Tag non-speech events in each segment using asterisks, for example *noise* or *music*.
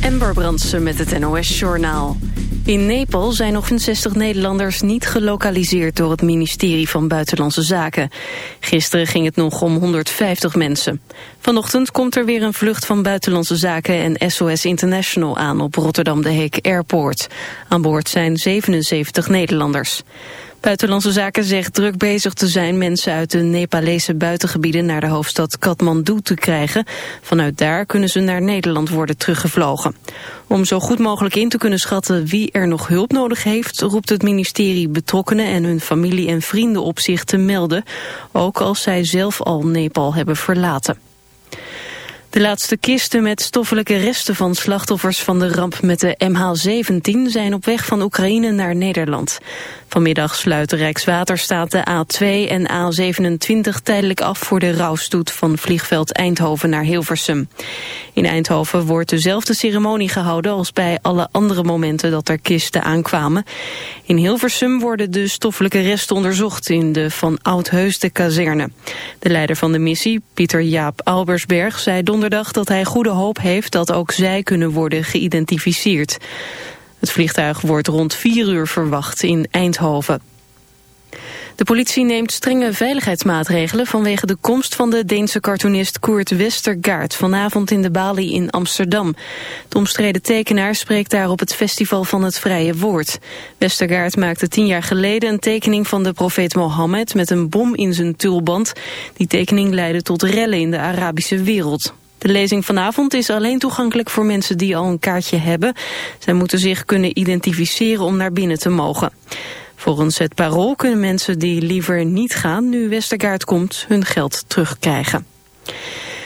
Ember Brandsen met het NOS-journaal. In Nepal zijn nog 60 Nederlanders niet gelokaliseerd door het ministerie van Buitenlandse Zaken. Gisteren ging het nog om 150 mensen. Vanochtend komt er weer een vlucht van Buitenlandse Zaken en SOS International aan op Rotterdam de Heek Airport. Aan boord zijn 77 Nederlanders. Buitenlandse Zaken zegt druk bezig te zijn mensen uit de Nepalese buitengebieden naar de hoofdstad Kathmandu te krijgen. Vanuit daar kunnen ze naar Nederland worden teruggevlogen. Om zo goed mogelijk in te kunnen schatten wie er nog hulp nodig heeft, roept het ministerie betrokkenen en hun familie en vrienden op zich te melden, ook als zij zelf al Nepal hebben verlaten. De laatste kisten met stoffelijke resten van slachtoffers van de ramp met de MH17 zijn op weg van Oekraïne naar Nederland. Vanmiddag sluiten Rijkswaterstaat de A2 en A27 tijdelijk af voor de rouwstoet van vliegveld Eindhoven naar Hilversum. In Eindhoven wordt dezelfde ceremonie gehouden als bij alle andere momenten dat er kisten aankwamen. In Hilversum worden de stoffelijke resten onderzocht in de Van Oudheusde kazerne. De leider van de missie, Pieter Jaap Albersberg, zei donderdag dat hij goede hoop heeft dat ook zij kunnen worden geïdentificeerd. Het vliegtuig wordt rond 4 uur verwacht in Eindhoven. De politie neemt strenge veiligheidsmaatregelen vanwege de komst van de Deense cartoonist Koert Westergaard vanavond in de Bali in Amsterdam. De omstreden tekenaar spreekt daar op het Festival van het Vrije Woord. Westergaard maakte tien jaar geleden een tekening van de profeet Mohammed met een bom in zijn tulband. Die tekening leidde tot rellen in de Arabische wereld. De lezing vanavond is alleen toegankelijk voor mensen die al een kaartje hebben. Zij moeten zich kunnen identificeren om naar binnen te mogen. Volgens het parool kunnen mensen die liever niet gaan nu Westergaard komt hun geld terugkrijgen.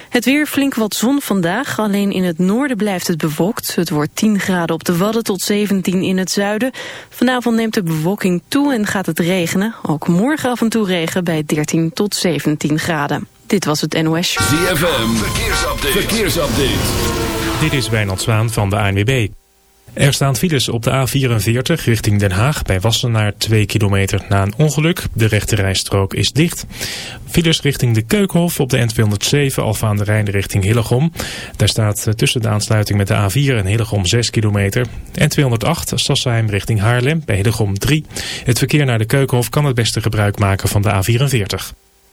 Het weer flink wat zon vandaag, alleen in het noorden blijft het bewolkt. Het wordt 10 graden op de Wadden tot 17 in het zuiden. Vanavond neemt de bewolking toe en gaat het regenen. Ook morgen af en toe regen bij 13 tot 17 graden. Dit was het NOS. ZFM, verkeersupdate. verkeersupdate. Dit is Wijnald Zwaan van de ANWB. Er staan files op de A44 richting Den Haag bij Wassenaar 2 kilometer na een ongeluk. De rechterrijstrook is dicht. Files richting de Keukenhof op de N207 Alfa aan de Rijn richting Hillegom. Daar staat tussen de aansluiting met de A4 en Hillegom 6 kilometer. N208 Sassheim richting Haarlem bij Hillegom 3. Het verkeer naar de Keukenhof kan het beste gebruik maken van de A44.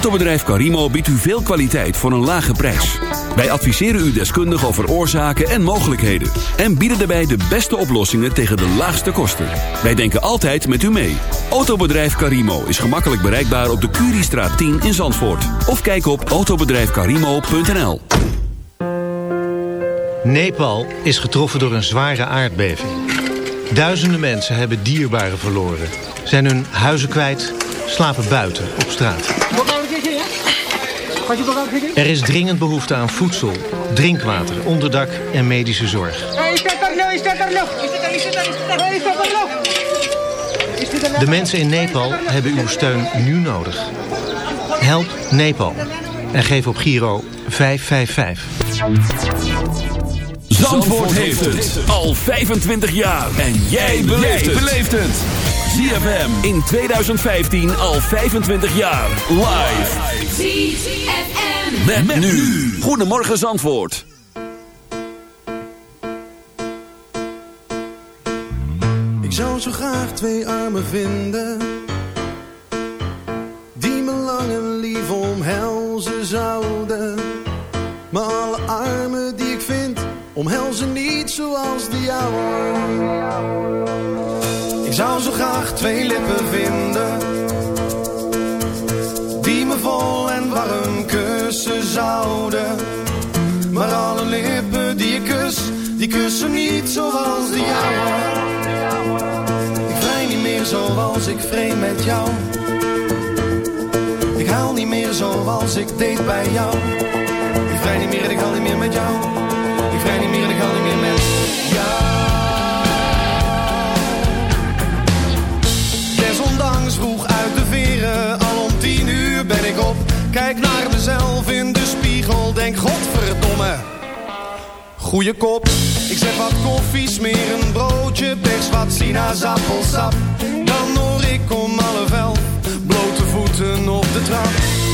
Autobedrijf Carimo biedt u veel kwaliteit voor een lage prijs. Wij adviseren u deskundig over oorzaken en mogelijkheden. En bieden daarbij de beste oplossingen tegen de laagste kosten. Wij denken altijd met u mee. Autobedrijf Carimo is gemakkelijk bereikbaar op de Curiestraat 10 in Zandvoort. Of kijk op autobedrijfcarimo.nl Nepal is getroffen door een zware aardbeving. Duizenden mensen hebben dierbaren verloren. Zijn hun huizen kwijt, slapen buiten op straat. Er is dringend behoefte aan voedsel, drinkwater, onderdak en medische zorg. De mensen in Nepal hebben uw steun nu nodig. Help Nepal en geef op Giro 555. Zandvoort heeft het al 25 jaar. En jij beleeft het. ZFM in 2015 al 25 jaar. Live. ZFM. Met, met nu. Goedemorgen Zandvoort. Ik zou zo graag twee armen vinden Die me lang en lief omhelzen zouden Maar alle armen die ik vind Omhelzen niet zoals de jouwe zou zo graag twee lippen vinden Die me vol en warm kussen zouden Maar alle lippen die ik kus Die kussen niet zoals de jouwe zoals ik vreemd met jou. Ik haal niet meer zoals ik deed bij jou. Ik vrij niet meer en ik haal niet meer met jou. Ik vrij niet meer en ik haal niet meer Kijk naar mezelf in de spiegel, denk godverdomme. Goeie kop, ik zet wat koffie, smeer een broodje, pers wat sinaasappelsap. Dan hoor ik om half elf, blote voeten op de trap.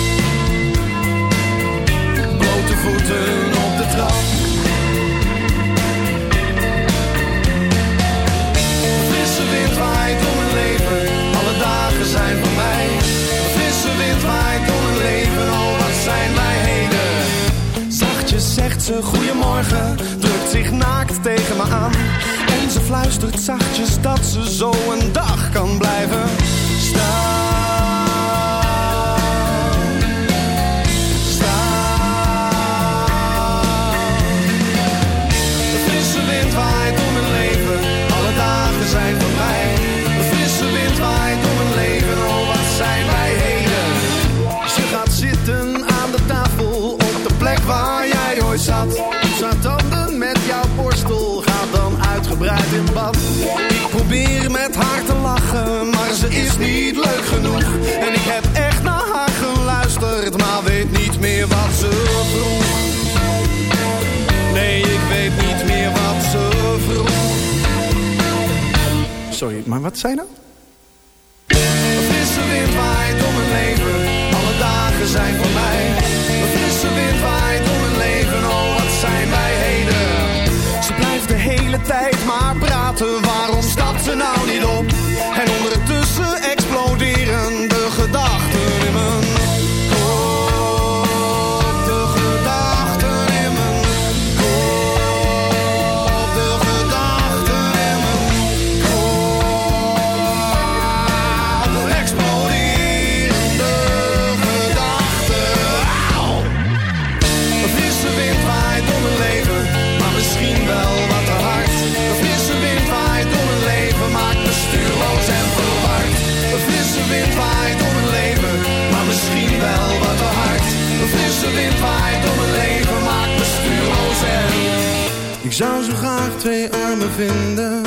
Wat zei nou? Een frisse wind waait om mijn leven, alle dagen zijn voor mij. Een frisse wind waait zou zo graag twee armen vinden,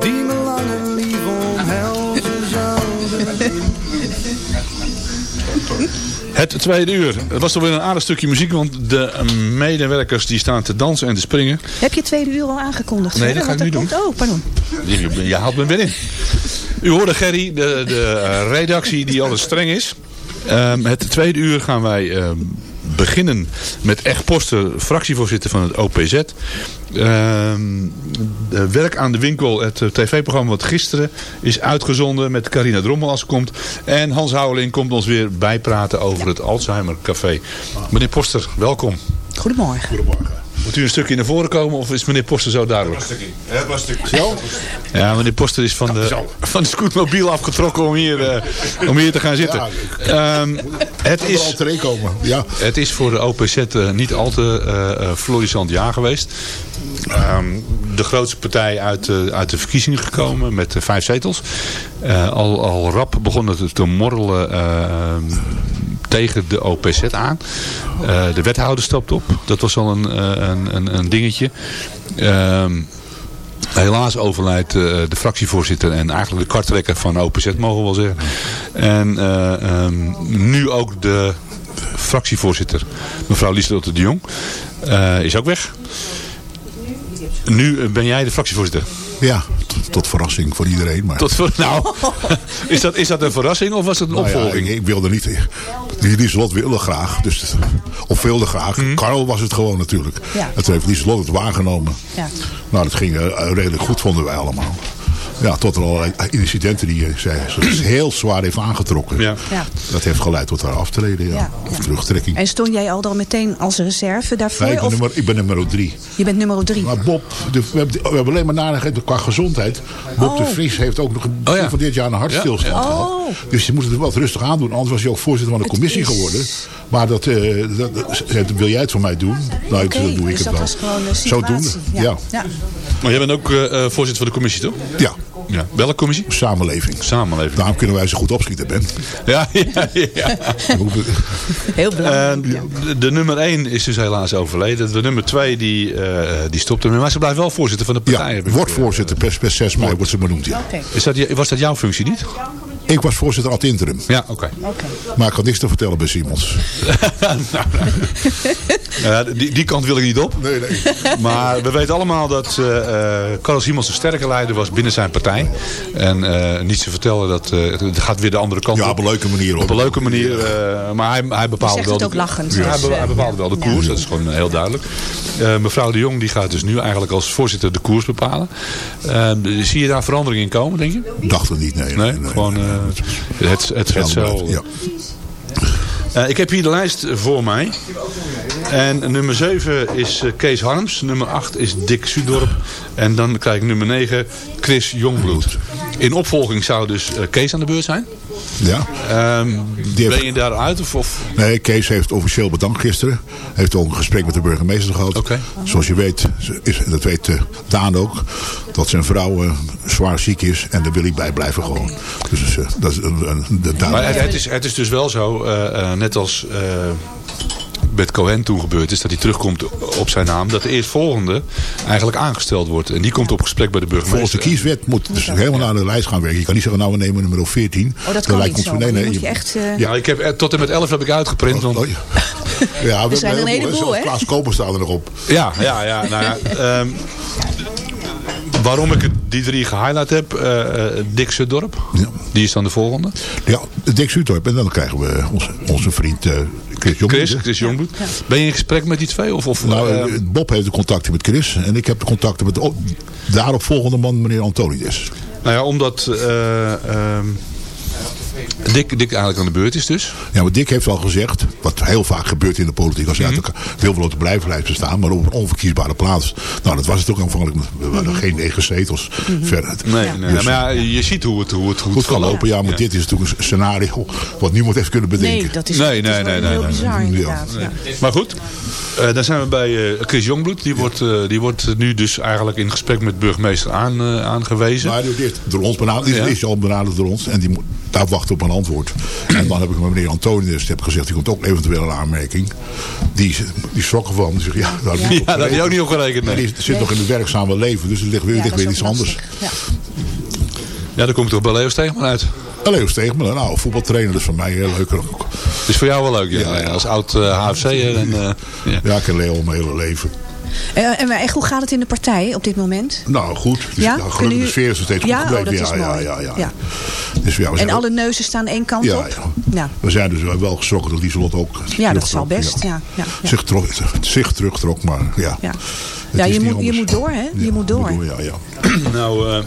die me lang en lief omhelzen zouden. Het tweede uur. Het was toch weer een aardig stukje muziek, want de medewerkers die staan te dansen en te springen. Heb je tweede uur al aangekondigd? Nee, dat ga ik nu komt- Oh, pardon. Je, je haalt me weer in. U hoorde Gerry, de, de eh, redactie die altijd streng is. Ehm, het tweede uur gaan wij ehm, beginnen met Echt Poster, fractievoorzitter van het OPZ. Ehm, de werk aan de winkel, het eh, tv-programma wat gisteren is uitgezonden met Carina Drommel als ze komt. En Hans Houweling komt ons weer bijpraten over het Alzheimer Café. Meneer Poster, welkom. Goedemorgen. Goedemorgen. Moet u een stukje naar voren komen of is meneer Poster zo duidelijk? Het was een stukje. Zo? Ja, meneer Poster is van de, van de scootmobiel afgetrokken om hier, eh, om hier te gaan zitten. Ehm, het, Is... komen. Ja. het is voor de OPZ eh, niet al te eh, eh, florissant jaar geweest. Ehm, de grootste partij uit, eh, uit de verkiezingen gekomen met vijf zetels. Eh, al, al rap begon het te morrelen tegen de OPZ aan. Eh, de wethouder stapt op. Dat was al een, eh, een, een, een dingetje. Ehm Helaas overlijdt eh, de fractievoorzitter en eigenlijk de karttrekker van OPZ mogen we wel zeggen. En eh, ehm, nu ook de fractievoorzitter, mevrouw Lieselotte de Jong, is ook weg. Nu ben jij de fractievoorzitter. Ja, tot, verrassing voor iedereen. Maar, Tot voor, nou, *laughs* is dat, is dat een verrassing of was het een Nou ja, opvolging? ik, ik wilde niet. Die Lieselot wilde graag. Dus, of wilde graag. Mhm. Karel was het gewoon natuurlijk. Ja. Het heeft Lieselot het waargenomen. Ja. Nou, dat ging eh, redelijk goed, vonden wij allemaal. Ja, tot er allerlei incidenten die eh, zij *clears throat* heel zwaar heeft aangetrokken. Ja. Ja. Dat heeft geleid tot haar aftreden, ja. Ja, Of ja. terugtrekking. En stond jij al dan meteen als reserve daarvoor? Nee, ik, ben of nummer, ik ben nummer drie. je bent nummer drie? Maar Bob, de, we, hebben, we hebben alleen maar narigheid qua gezondheid. Bob de Oh. Vries heeft ook nog een Oh ja. van dit jaar een hartstilstand Ja, ja. gehad. Oh. Dus je moet het wat rustig aandoen. Anders was hij ook voorzitter van de Het commissie is- geworden. Maar dat, eh, dat, dat- dat- wil jij het voor mij doen? Nou, dan doe ik dus het dat wel. was gewoon een Zodoende, situatie. ja. ja. Maar jij bent ook eh, voorzitter van de commissie, toch? Ja, Ja. Welke commissie? Samenleving. Samenleving. Daarom kunnen wij zo goed opschieten, Ben. Ja, ja, ja. *laughs* Heel belangrijk. Eh, de, de nummer 1 is dus helaas overleden. De nummer 2 die, eh, die stopte ermee. Maar ze blijft wel voorzitter van de partij. Ja, wordt voorzitter. Per, per 6 mei wordt ze benoemd, ja. Is dat, je- was dat jouw functie niet? Ik was voorzitter ad interim. Ja, oké. Oké. Maar ik had niks te vertellen bij Simons. *laughs* *laughs* Ja, die, die kant wil ik niet op. Nee, nee. Maar we weten allemaal dat eh eh, Carlos Simons een sterke leider was binnen zijn partij. En eh, niet te vertellen dat eh, het gaat weer de andere kant Ja, op. op een leuke manier. Op een leuke manier. eh, maar hij, hij bepaalde zegt wel het ook de, lachend, Ja, dus, hij, be- hij bepaalde wel de ja. koers. Dat is gewoon heel duidelijk. Eh, mevrouw de Jong die gaat dus nu eigenlijk als voorzitter de koers bepalen. Zie je daar verandering in komen, denk je? Dacht het niet, nee. Nee, gewoon eh, het, het, het zo. Ja. Eh, ik heb hier de lijst voor mij. En nummer 7 is eh, Kees Harms. Nummer 8 is Dick Sudorp. En dan krijg ik nummer 9 Chris Jongbloed. In opvolging zou dus eh, Kees aan de beurt zijn. ja. Ehm, heeft- Ben je daaruit? Of, of? Nee, Kees heeft officieel bedankt gisteren. Heeft ook een gesprek met de burgemeester gehad. Zoals je weet, is, dat weet Daan ook, dat zijn vrouw zwaar ziek is. En daar wil ik bij blijven gewoon. Dus eh, dat is een, een. Maar het, het is, het is dus wel zo, eh, eh, net als eh, met Cohen toen gebeurd is, dat hij terugkomt op zijn naam, dat de eerstvolgende eigenlijk aangesteld wordt. En die komt op gesprek bij de Volgens de burgemeester. kieswet moet dus helemaal naar de lijst gaan werken. Je kan niet zeggen, nou we nemen nummer 14. Oh, dat kan lijkt niet ons- zo. nee, nee, je- je echt... Ja, ik heb, tot en met 11 heb ik uitgeprint. Want, Oh, ja. *laughs* Ja, we zijn er hebben een heleboel, hè? Klaas Koper staat er nog op. Ja, ja, ja. Nou ja *laughs* ehm, waarom ik het, die drie gehighlight heb, eh eh, Dick Sudorp, Ja. die is dan de volgende. Ja, Dick Sutorp. En dan krijgen we onze, onze vriend eh, Chris Jongbloed. Chris, Chris Jongbloed. Ben je in gesprek met die twee? Of, of, Nou, Bob heeft de contacten met Chris. En ik heb de contacten met de op- daarop volgende man, meneer Antonides. nou ja, omdat eh, ehm, Dick, Dick eigenlijk aan de beurt is dus. Ja, maar Dick heeft al gezegd, wat heel vaak gebeurt in de politiek, als je Mhm. uit elkaar wil wel op de blijflijst maar op een onverkiesbare plaats. Nou, dat was het ook aanvankelijk. We hadden geen negen zetels verder. Mhm. Nee, nee, Dus- maar ja, je ziet hoe het, hoe het goed, Goed kan lopen, ja, maar Ja. dit is natuurlijk een scenario wat niemand heeft kunnen bedenken. Nee, dat is, Nee, dat is nee, nee, nee, heel nee. bizar Ja. inderdaad. Ja. Maar goed, eh, dan zijn we bij eh, Chris Jongbloed. Die wordt, eh, die wordt nu dus eigenlijk in gesprek met burgemeester aan, eh, aangewezen. Maar die wordt door ons benaderd, die Ja. is al benaderd door ons. En die moet daar wachten op een antwoord. En dan heb ik met meneer Antonius heb gezegd, die komt ook eventueel een aanmerking. Die, die schrok ervan. Die zegt, ja, daar heb Ja, daar je ook niet op gerekend. Maar Nee. die zit nog in het werkzame leven, dus er ligt weer, Ja, ligt weer is iets anders. Ja. Ja, dan kom ik toch bij Leo Steegman uit. Leo Steegman, nou, voetbaltrainer, dus voor mij heel leuk. ook. is voor jou wel leuk, ja. Ja, ja. Als oud eh HFC'er. En, eh, ja. Ja, ik ken Leo mijn hele leven. Eh, en maar echt, hoe gaat het in de partij op dit moment? Nou, goed. Dus, Ja? Kunnen gelukkig de sfeer is nog steeds Ja, goed oh, gebleven. is ja, mooi. ja, ja, ja. Ja. Dus, ja, we En alle neuzen staan één kant ja, op? ja. Ja. We zijn dus wel geschrokken dat Lieselot ook Ja, dat zal terugtrok, best. Ja. Ja. Ja. Zich, trok, *laughs* zich terugtrok, maar ja. Ja. Is je moet, je moet door, hè? Je moet door. ja, ja. Nou, eh,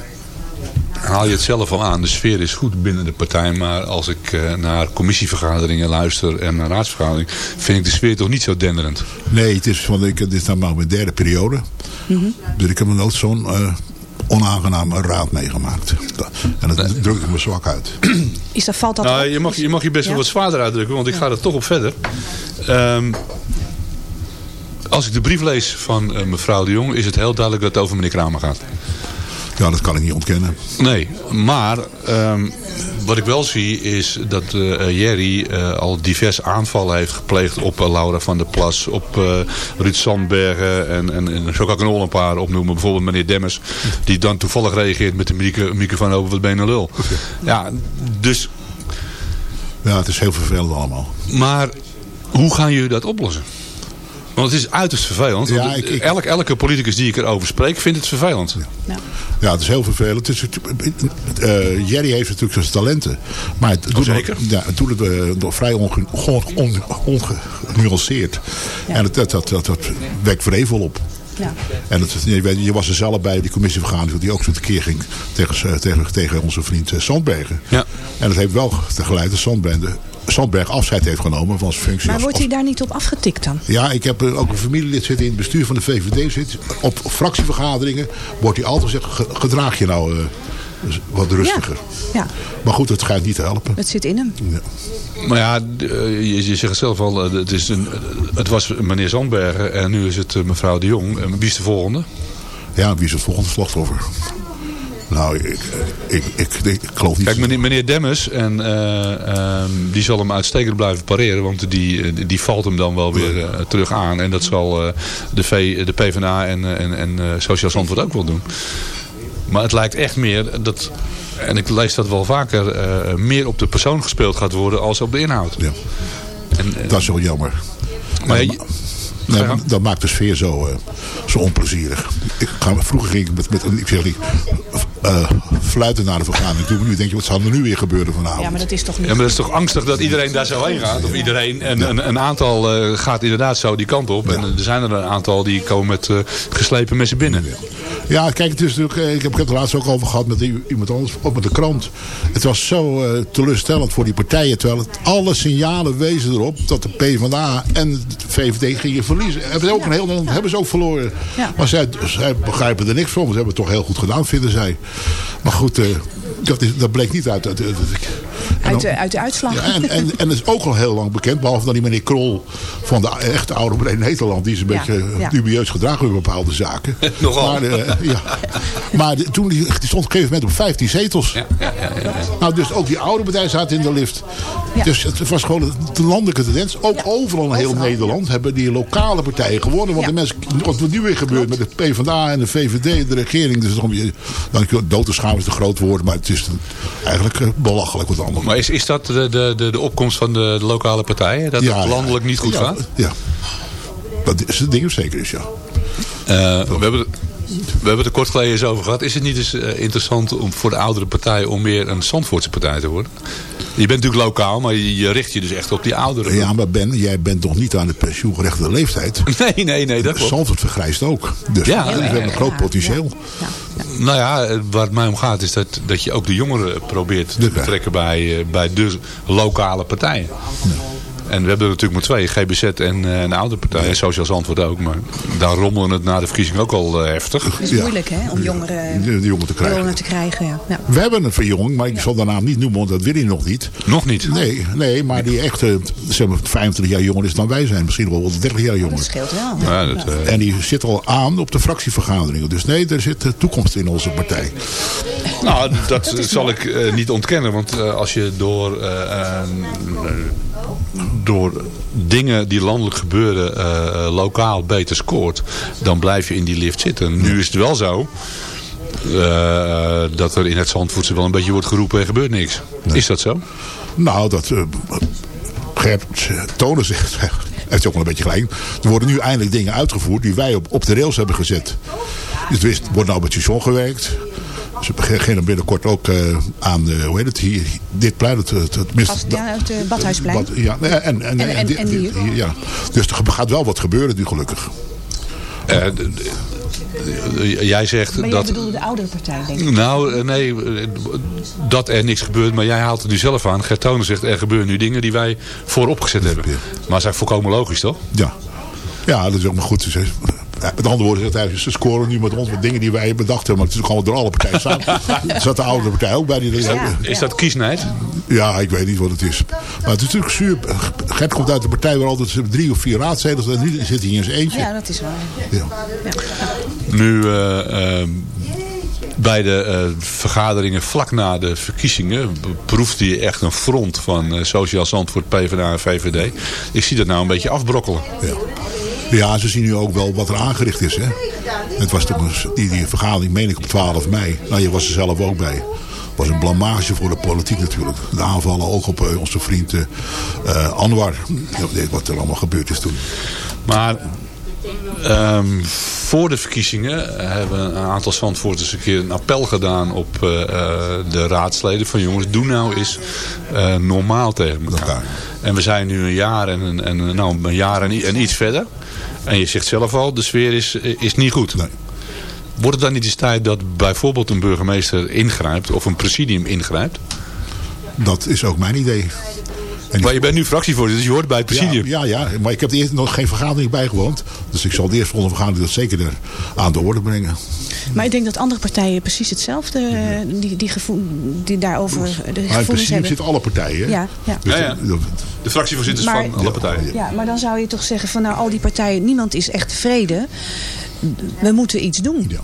haal je het zelf al aan. De sfeer is goed binnen de partij. Maar als ik eh, naar commissievergaderingen luister en naar raadsvergaderingen... vind ik de sfeer toch niet zo denderend. Nee, het is, want ik, dit is nou maar mijn derde periode. Mhm. Dus ik heb nooit zo'n eh, onaangename raad meegemaakt. En dat druk ik me zwak uit. *clears throat* Is dat, valt dat Nou, je mag je, mag je best wel Ja? wat zwaarder uitdrukken. Want ik ga er toch op verder. Ehm, als ik de brief lees van eh, mevrouw de Jong... is het heel duidelijk dat het over meneer Kramer gaat. Ja, dat kan ik niet ontkennen. Nee, maar ehm, wat ik wel zie is dat eh, Jerry eh, al diverse aanvallen heeft gepleegd op eh, Laura van der Plas, op eh Ruud Sandbergen en, en, en zo kan ik er nog een paar opnoemen. Bijvoorbeeld meneer Demmers, die dan toevallig reageert met de micro- microfoon over wat ben een lul. Ja, dus, Ja, het is heel vervelend allemaal. maar hoe gaan jullie dat oplossen? Want het is uiterst vervelend. Ja, want ik- ik- elk, elke politicus die ik erover spreek vindt het vervelend. Ja. Ja, het is heel vervelend. Het is, eh, Jerry heeft natuurlijk zijn talenten. Maar het doet, zeker. Het, ja, het doet het eh, vrij onge- on- on- ongenuanceerd. En het, dat, dat, dat, dat wekt vrevel op. Ja. En het, je, weet, je was er zelf bij die commissievergadering die ook zo tekeer ging tegen, tegen, tegen onze vriend eh, Sandbergen. Ja. En dat heeft wel tegelijk dat Sandbergen, Sandberg afscheid heeft genomen van zijn functie Maar als, wordt hij daar niet op afgetikt dan? ja, ik heb eh, ook een familielid zitten in het bestuur van de VVD. Zit. Op fractievergaderingen wordt hij altijd gezegd, "Ge- gedraag je nou eh, wat rustiger. Ja, Maar goed, het schijnt niet te helpen. het zit in hem. Ja. Maar ja, eh, je, je zegt zelf al, het, is een, het was meneer Zandbergen en nu is het mevrouw de Jong. En wie is de volgende? Ja, wie is het volgende slachtoffer? Nou, ik, ik, ik, ik, geloof niet. Kijk, meneer, meneer Demmers, en, eh, ehm, die zal hem uitstekend blijven pareren. Want die, eh, die valt hem dan wel weer eh, terug aan. En dat zal de, v, de PvdA en, en, en Sociaal Zandvoort ook wel doen. Maar het lijkt echt meer dat, en ik lees dat wel vaker, meer op de persoon gespeeld gaat worden als op de inhoud. Ja. En, Dat is wel jammer. maar je- Nee, dat maakt de sfeer zo, zo onplezierig. Ik ga, vroeger ging ik met, met een ik zeg niet, eh, fluiten naar de vergadering toe. Nu denk je, wat zal er nu weer gebeuren vanavond? Ja, maar dat is toch niet Ja, maar dat is toch angstig dat iedereen daar zo heen gaat? Of iedereen, en een, een aantal eh, gaat inderdaad zo die kant op. En er zijn er een aantal die komen met eh, geslepen messen binnen. Ja, kijk, het is natuurlijk, ik heb het er laatst ook over gehad met iemand anders, ook met de krant. Het was zo eh, teleurstellend voor die partijen, terwijl het, alle signalen wezen erop dat de PvdA en de VVD gingen verliezen. Hebben ze ook een heel Nederland hebben ze ook verloren. Ja. Maar zij, zij begrijpen er niks van, ze hebben het toch heel goed gedaan, vinden zij. Maar goed, eh, dat, dat bleek niet uit. uit- en uit de, uit de uitslag. ja, en, en, is ook al heel lang bekend, behalve dan die meneer Krol van de echte oude Brede Nederland. Die is een Ja, beetje ja. dubieus gedragen bij bepaalde zaken. *laughs* Nogal. Maar, eh, *laughs* ja. maar de- toen die, die stond op een gegeven moment op 15 zetels. Ja, ja, ja, ja. Nou, dus ook die oude partij zaten in de lift. Ja. Dus het was gewoon een landelijke tendens. Ook Ja, overal in heel overal, Nederland hebben die lokale partijen gewonnen. Want Ja. de mensen, wat er nu weer gebeurt met de PvdA en de VVD, de regering. Dus dan, dan dood te schaam is een groot woord, maar het is eigenlijk eh, belachelijk wat allemaal. Is, is dat de, de, de, opkomst van de, de lokale partijen? Dat Ja, het landelijk niet goed ja, gaat? Ja. Dat is het ding zeker is, ja. Eh, we hebben... We hebben het er kort geleden eens over gehad. Is het niet eens eh, interessant om voor de oudere partij om meer een Zandvoortse partij te worden? Je bent natuurlijk lokaal, maar je, richt je dus echt op die ouderen. Ja, maar Ben, jij bent nog niet aan de pensioengerechte leeftijd. *laughs* Nee, nee, nee, dat. Zandvoort vergrijst ook. Dus Ja, we ja, hebben een ja, groot potentieel. Ja, ja. Nou ja, eh, waar het mij om gaat is dat, dat je ook de jongeren probeert te Ja. betrekken bij, eh, bij de lokale partijen. En we hebben er natuurlijk maar twee, GBZ en eh, een oude partij. En Sociaal Zandvoort ook. Maar daar rommelen het na de verkiezing ook al eh, heftig. Het is Ja. moeilijk hè, om jongeren, Die, die jongen te krijgen. jongeren te krijgen. Ja. Ja. We hebben een verjonging, maar ik zal de naam niet noemen, want dat wil hij nog niet. Nog niet. Nee, nee maar die echt zeg maar 25 jaar jonger is dan wij zijn. Misschien wel wat 30 jaar Dat jonger. scheelt wel. Ja, dat, eh, En die zit al aan op de fractievergaderingen. Dus nee, er zit toekomst in onze partij. Nou, dat, zal ik niet ontkennen. Want eh, als je door, door dingen die landelijk gebeuren eh, lokaal beter scoort, dan blijf je in die lift zitten. Nu is het wel zo eh, dat er in het Zandvoortse wel een beetje wordt geroepen en gebeurt niks. Is dat zo? Nou, dat uh, Gert Tonen zegt, *laughs* heeft ook wel een beetje gelijk. Er worden nu eindelijk dingen uitgevoerd die wij op, op de rails hebben gezet. Dus er wordt nou met station gewerkt. Ze beginnen binnenkort ook eh, aan, de, hoe heet het, hier, dit plein, het, het, het mis- Als- ja, het, eh, Badhuisplein. Bad- ja, en, en, en, En- en- dit- en dit- hier. hier, ja. Dus er gaat wel wat gebeuren nu gelukkig. Eh, jij zegt Maar jij dat... bedoelde de oudere partij, denk ik. Nou, nee, dat er niks gebeurt, maar jij haalt het nu zelf aan. Gert Tonen zegt, er gebeuren nu dingen die wij vooropgezet hebben. Maar dat is eigenlijk volkomen logisch, toch? Ja, ja dat is ook maar goed. Ja, Met andere woorden, zegt hij, ze scoren nu met ons wat dingen die wij bedacht hebben. Maar het is ook allemaal door alle partijen samen. *laughs* Er zat de oudere partij ook bij. Die Ja. Is dat kiesnijd? Ja, ik weet niet wat het is. Maar het is natuurlijk zuur. Gert komt uit de partij waar altijd drie of vier raadzetels. En nu zit hij in zijn eentje. Ja, dat is waar. Ja. Nu, eh, eh, bij de eh, vergaderingen vlak na de verkiezingen... proefde je echt een front van eh, Sociaal Zandvoort, PvdA en VVD. Ik zie dat nou een beetje afbrokkelen. Ja. Ja, ze zien nu ook wel wat er aangericht is. Hè? Het was toch een, die, die vergadering, meen ik, op 12 mei. Nou, je was er zelf ook bij. Was een blamage voor de politiek natuurlijk. De aanvallen ook op eh, onze vriend eh, Anwar. Wat er allemaal gebeurd is toen. Maar ehm, voor de verkiezingen hebben een aantal Zandvoorters een keer een appel gedaan op eh, eh, de raadsleden. Van jongens, doe nou eens eh, normaal tegen elkaar. En we zijn nu een jaar en, een- en, nou, een jaar en, iets verder. En je zegt zelf al, de sfeer is, is niet goed. Nee. Wordt het dan niet eens tijd dat bijvoorbeeld een burgemeester ingrijpt of een presidium ingrijpt? Dat is ook mijn idee. Maar je bent nu fractievoorzitter, dus je hoort bij het presidium. Ja, ja, ja, maar ik heb er eerst nog geen vergadering bijgewoond. Dus ik zal de eerste volgende vergadering dat zeker er aan de orde brengen. Maar ik denk dat andere partijen precies hetzelfde, eh, die, die, gevoel, die daarover de Maar in gevoelens principe hebben. zitten alle partijen. Ja, ja. Dus Ja, ja. De fractievoorzitters Maar- van alle partijen. Ja, maar dan zou je toch zeggen van nou al die partijen, niemand is echt tevreden. We moeten iets doen. ja.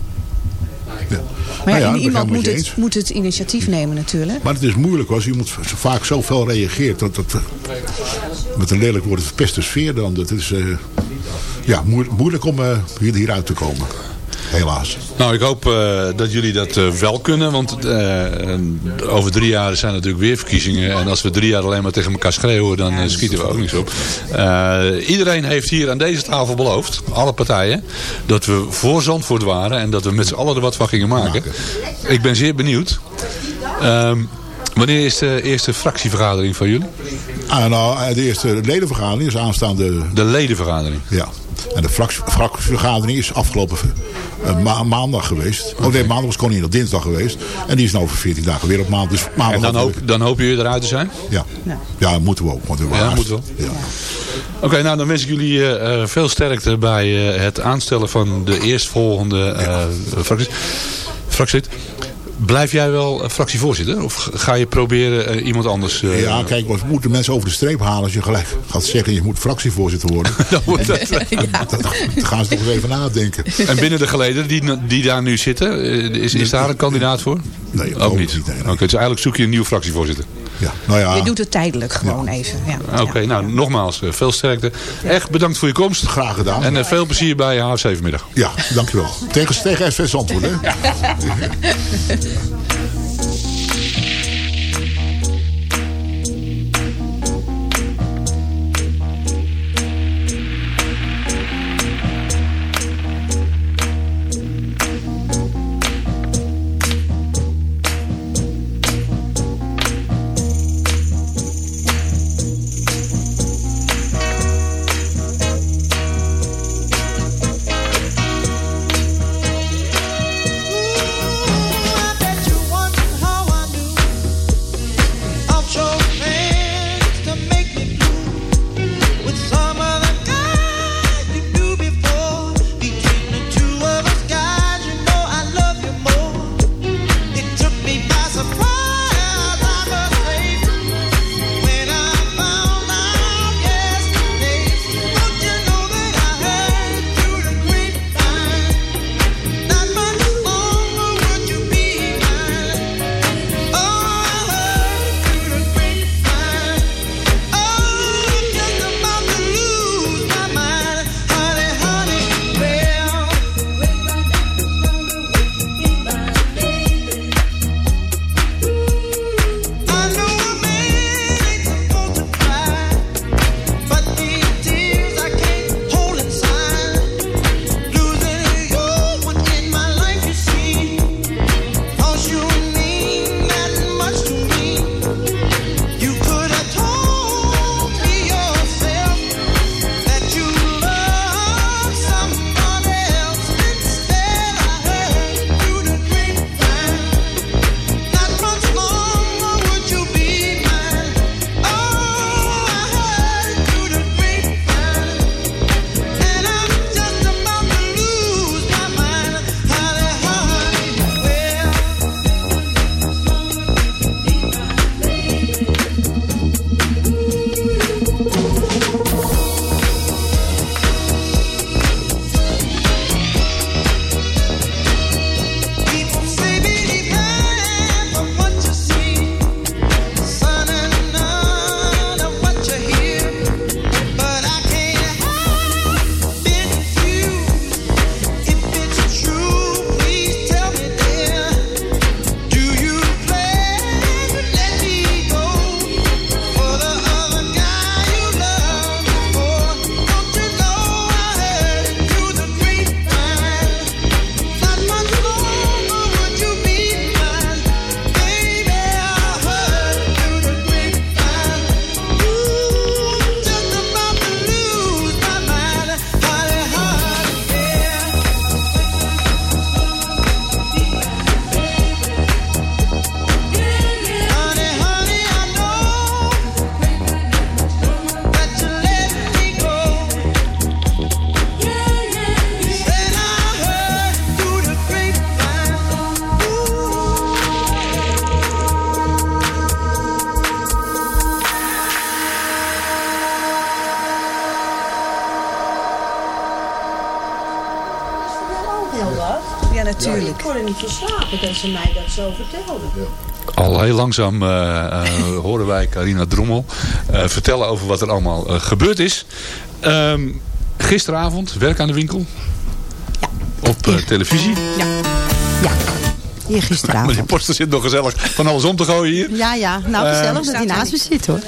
Maar ja, Nou ja, ik iemand moet het, moet het initiatief nemen natuurlijk. Maar het is moeilijk als iemand vaak zo fel reageert. Dat, dat, met een lelijk woord, het verpest de sfeer dan. Dat is eh, ja, moeilijk, moeilijk om eh, hier, hieruit te komen. Helaas. Nou, ik hoop eh, dat jullie dat eh, wel kunnen. Want eh, over drie jaar zijn natuurlijk weer verkiezingen. En als we drie jaar alleen maar tegen elkaar schreeuwen, dan schieten we ook niks op. Iedereen heeft hier aan deze tafel beloofd, alle partijen, dat we voor Zandvoort waren. En dat we met z'n allen er wat van gingen maken. Ik ben zeer benieuwd. Ehm, wanneer is de eerste fractievergadering van jullie? Ah, nou, de eerste ledenvergadering is aanstaande... De ledenvergadering? Ja. En de fractie- fractievergadering is afgelopen eh, ma- maandag geweest. Oh nee, maandag was koningin op dinsdag geweest. En die is nou over 14 dagen weer op maandag. Dus maandag En dan, hoop, dan hopen jullie eruit te zijn? Ja. ja, moeten we ook. Moeten we Ja, haast. moet wel. Ja. Oké, nou dan wens ik jullie eh, eh, veel sterkte bij eh, het aanstellen van de eerstvolgende eh fracties. Fractielid. Blijf jij wel eh, fractievoorzitter? Of ga je proberen eh, iemand anders... eh, Ja, kijk, we moeten mensen over de streep halen als je gelijk gaat zeggen je moet fractievoorzitter worden. *laughs* dan wordt dat- *laughs* Dan gaan ze nog eens even nadenken. En binnen de geleden die, die daar nu zitten, is, is daar een kandidaat voor? Nee, ook niet. Oké, dus eigenlijk zoek je een nieuwe fractievoorzitter. Ja, nou ja. Je doet het tijdelijk gewoon even. Ja. Oké, nou nogmaals, eh, veel sterkte. Echt bedankt voor je komst. Graag gedaan. En eh, veel plezier bij HFC vanmiddag. Ja, dankjewel. Tegen, tegen SV Zandvoort, hè? *laughs* *laughs* zo vertelden. Al heel langzaam eh, eh, horen wij Carina Drommel eh, vertellen over wat er allemaal gebeurd is. Ehm, gisteravond, werk aan de winkel. Op eh, televisie. Ja. Ja. Hier *laughs* gisteravond. Meneer Poster zit nog gezellig van alles om te gooien hier. Ja, ja. Nou, gezellig dat hij naast me zit hoor.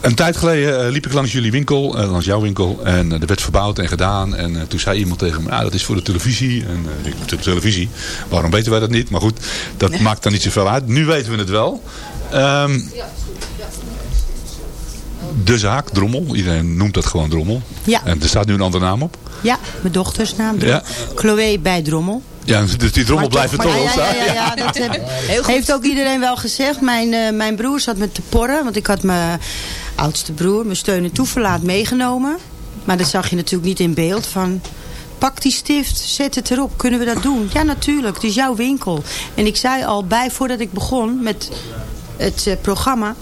Een tijd geleden eh, liep ik langs jullie winkel, eh, langs jouw winkel. En eh, er werd verbouwd en gedaan. En toen zei iemand tegen me, ah, dat is voor de televisie. En eh, ik de televisie, waarom weten wij dat niet? Maar goed, dat maakt dan niet zoveel uit. Nu weten we het wel. Ehm, de zaak, Drommel. Iedereen noemt dat gewoon Drommel. Ja. En er staat nu een andere naam op. Ja, mijn dochtersnaam. Ja. Chloe bij Drommel. Ja, dus die Drommel blijft er toch ja, op staan. Ja, ja, ja, dat heb- heeft ook iedereen wel gezegd. Mijn, eh, mijn broer zat met te porren. Want ik had mijn oudste broer, mijn steun en toeverlaat meegenomen. Maar dat zag je natuurlijk niet in beeld. Van, pak die stift, zet het erop. Kunnen we dat doen? Ja, natuurlijk. Het is jouw winkel. En ik zei al bij, voordat ik begon met het eh, programma...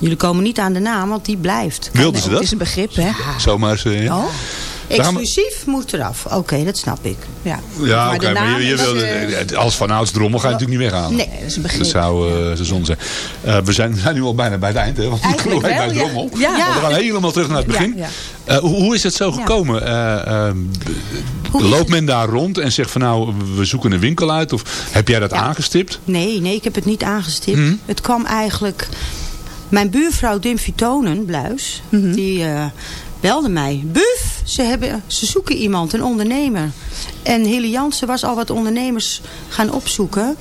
Jullie komen niet aan de naam, want die blijft. Wilden ze dat? Het is een begrip, hè? Zomaar ze, ja. Oh. Daarom- Exclusief moet eraf. Oké, dat snap ik. Ja, Ja, oké, de maar je, je wilde, eh, als van ouds drommel ga je natuurlijk niet weghalen. Nee, dat is een begrip. Dat zou zo zonde zijn. Eh, we, zijn, we zijn nu al bijna bij het eind, hè? Want Eigenlijk wij bij ja. drommel. Ja. We gaan helemaal terug naar het begin. Ja, Eh, hoe, hoe is het zo gekomen? Eh, ehm, loopt men daar rond en zegt van nou, we zoeken een winkel uit? Of heb jij dat aangestipt? Nee, nee, ik heb het niet aangestipt. Mhm. Het kwam eigenlijk... Mijn buurvrouw Dim Vitonen, Bluis, Mhm. die eh, belde mij. Buf, ze, hebben, ze zoeken iemand, een ondernemer. En Hille Jansen was al wat ondernemers gaan opzoeken.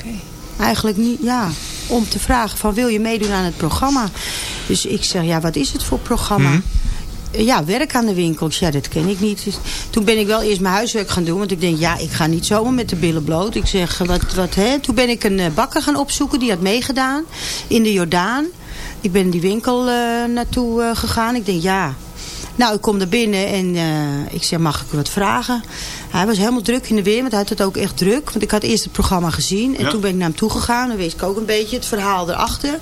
Eigenlijk niet, ja, om te vragen van wil je meedoen aan het programma? Dus ik zeg, ja, wat is het voor programma? Mhm. Ja, werk aan de winkel. Ik zei, ja, dat ken ik niet. Dus toen ben ik wel eerst mijn huiswerk gaan doen. Want ik denk, ja, ik ga niet zomaar met de billen bloot. Ik zeg, wat, wat, hè? Toen ben ik een eh, bakker gaan opzoeken. Die had meegedaan. In de Jordaan. Ik ben die winkel eh, naartoe eh, gegaan. Ik denk, ja... Nou, ik kom er binnen en eh, ik zeg, mag ik u wat vragen? Hij was helemaal druk in de weer, want hij had het ook echt druk. Want ik had eerst het programma gezien en Ja. toen ben ik naar hem toegegaan. Dan wist ik ook een beetje het verhaal erachter.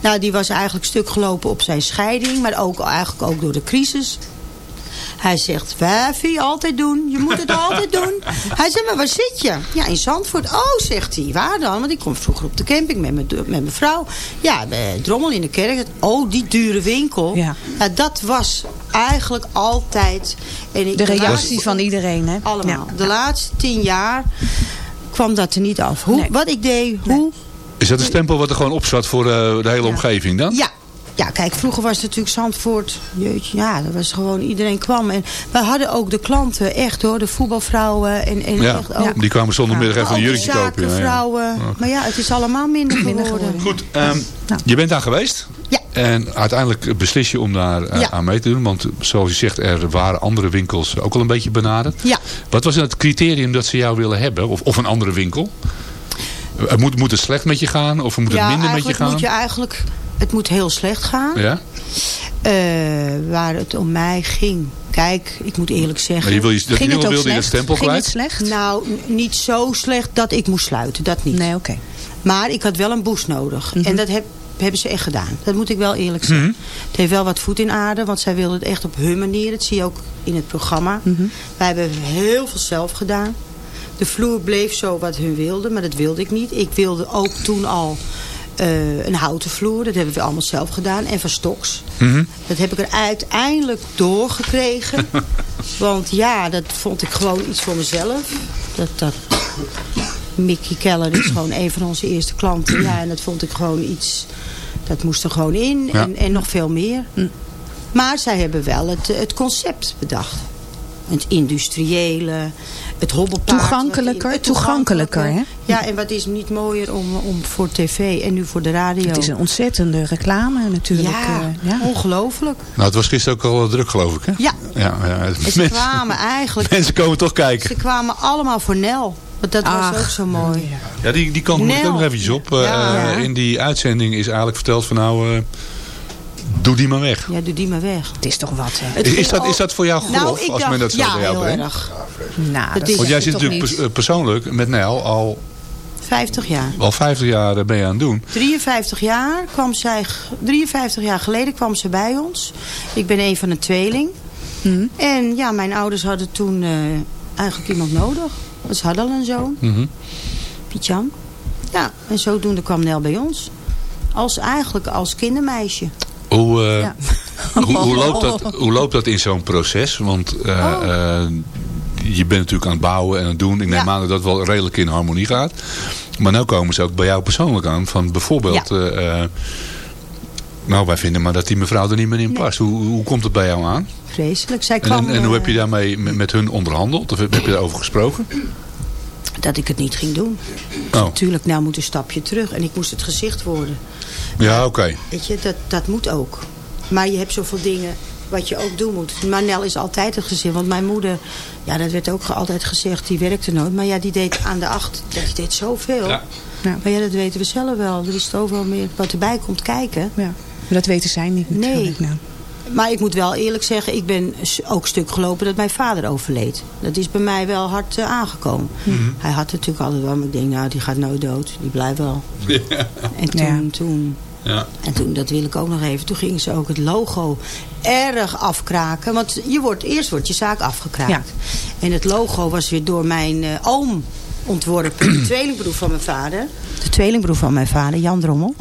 Nou, die was eigenlijk stuk gelopen op zijn scheiding, maar ook eigenlijk ook door de crisis. Hij zegt, wijfie, altijd doen. Je moet het *laughs* altijd doen. Hij zegt, maar waar zit je? Ja, in Zandvoort. Oh, zegt hij. Waar dan? Want ik kom vroeger op de camping met mijn, met mijn vrouw. Ja, bij Drommel in de kerk. Oh, die dure winkel. Ja. dat was eigenlijk altijd... En ik, De reactie van iedereen, hè? Allemaal. De laatste tien jaar kwam dat er niet af. Hoe, Wat ik deed, hoe... Is dat een stempel wat er gewoon op zat voor eh, de hele omgeving dan? Ja. Ja, kijk, vroeger was het natuurlijk Zandvoort. Jeetje, ja, dat was gewoon, iedereen kwam. En we hadden ook de klanten, echt hoor, de voetbalvrouwen. En, en Ja, echt ook, die kwamen zondagmiddag Maar even een ook de jurkje kopen. ja, ja. Oké. Maar ja, het is allemaal minder, geworden. Goed, ehm, je bent daar geweest. Ja. En uiteindelijk beslis je om daar eh, Ja. aan mee te doen. Want zoals je zegt, er waren andere winkels ook al een beetje benaderd. Ja. Wat was het criterium dat ze jou willen hebben? Of, of een andere winkel? Het moet, moet het slecht met je gaan? Of moet het ja, minder met je eigenlijk gaan? moet je eigenlijk... Het moet heel slecht gaan. Ja? Eh, waar het om mij ging. Kijk, ik moet eerlijk zeggen. Maar je wil je- dat- ieder geval wilde je dat stempel Ging kwijt? het slecht? Nou, niet zo slecht dat ik moest sluiten. Dat niet. Nee, oké. Maar ik had wel een boost nodig. Mhm. En dat heb, hebben ze echt gedaan. Dat moet ik wel eerlijk zeggen. Mhm. Het heeft wel wat voet in aarde. Want zij wilden het echt op hun manier. Dat zie je ook in het programma. Mhm. Wij hebben heel veel zelf gedaan. De vloer bleef zo wat hun wilden. Maar dat wilde ik niet. Ik wilde ook toen al... eh, een houten vloer, dat hebben we allemaal zelf gedaan. En van stoks. Mhm. Dat heb ik er uiteindelijk doorgekregen. *laughs* Want ja, dat vond ik gewoon iets voor mezelf. Dat, dat Mickey Keller is gewoon een van onze eerste klanten. Ja, en dat vond ik gewoon iets... Dat moest er gewoon in. Ja. En, en nog veel meer. Maar zij hebben wel het, het concept bedacht. Het industriële, het hobbelpaard. Toegankelijker, Het toegankelijker, hè? Ja, en wat is niet mooier om, om voor tv en nu voor de radio. Het is een ontzettende reclame natuurlijk. Ja, eh, ja. ongelooflijk. Nou, het was gisteren ook al druk geloof ik hè? Ja. ja, ja. En ze Mensen, kwamen eigenlijk... mensen komen toch kijken. Ze kwamen allemaal voor Nel. Want dat was ook zo mooi. Ja, die, die kant moet ik ook nog eventjes op. Ja. eh, in die uitzending is eigenlijk verteld van nou, eh, doe die maar weg. Ja, doe die maar weg. Het is toch wat, hè? Is, is dat, is dat voor jou grof Nou, ik als dacht, men dat zo ja, bij jou heel brengt? erg. Nou, Dat is Want jij zit natuurlijk pers- eh, persoonlijk met Nel al, 50 jaar. al 50 jaar ben je aan het doen. 53 jaar kwam zij, 53 jaar geleden kwam ze bij ons. Ik ben een van de tweeling. Mhm. En ja, mijn ouders hadden toen eh, eigenlijk iemand nodig ze hadden al een zoon. Piet-Jan. Ja, en zodoende kwam Nel bij ons. Als, eigenlijk als kindermeisje. Hoe, eh, Ja. *laughs* hoe, hoe, loopt dat, hoe loopt dat in zo'n proces? Want eh, Oh. eh, je bent natuurlijk aan het bouwen en aan het doen. Ik neem Ja. aan dat dat wel redelijk in harmonie gaat. Maar nu komen ze ook bij jou persoonlijk aan. Van bijvoorbeeld... nou, wij vinden maar dat die mevrouw er niet meer in past. Hoe, hoe komt het bij jou aan? Vreselijk. Zij En, kwam, en, en hoe heb je daarmee met, met hun onderhandeld? Of heb je daarover gesproken? Dat ik het niet ging doen. Oh, Natuurlijk, nou moet een stapje terug. En ik moest het gezicht worden. ja, oké. Weet je, dat, dat moet ook. Maar je hebt zoveel dingen wat je ook doen moet. Maar Nel is altijd het gezicht. Want mijn moeder, ja, dat werd ook ge- altijd gezegd, die werkte nooit. Maar ja, die deed aan de acht, die deed zoveel. Ja. Ja. Maar ja, dat weten we zelf wel. Er is zoveel meer wat erbij komt kijken. Ja. Maar dat weten zij niet natuurlijk. Nou. Maar ik moet wel eerlijk zeggen, ik ben ook stuk gelopen dat mijn vader overleed. Dat is bij mij wel hard eh, aangekomen. Mhm. Hij had natuurlijk altijd wel, maar ik denk, nou, die gaat nooit dood. Die blijft wel. *laughs* En toen, Ja. toen, Ja. en toen, dat wil ik ook nog even, toen gingen ze ook het logo erg afkraken. Want je wordt, eerst wordt je zaak afgekraakt. Ja. En het logo was weer door mijn eh, oom ontworpen. De tweelingbroer van mijn vader. De tweelingbroer van mijn vader, Jan Drommel.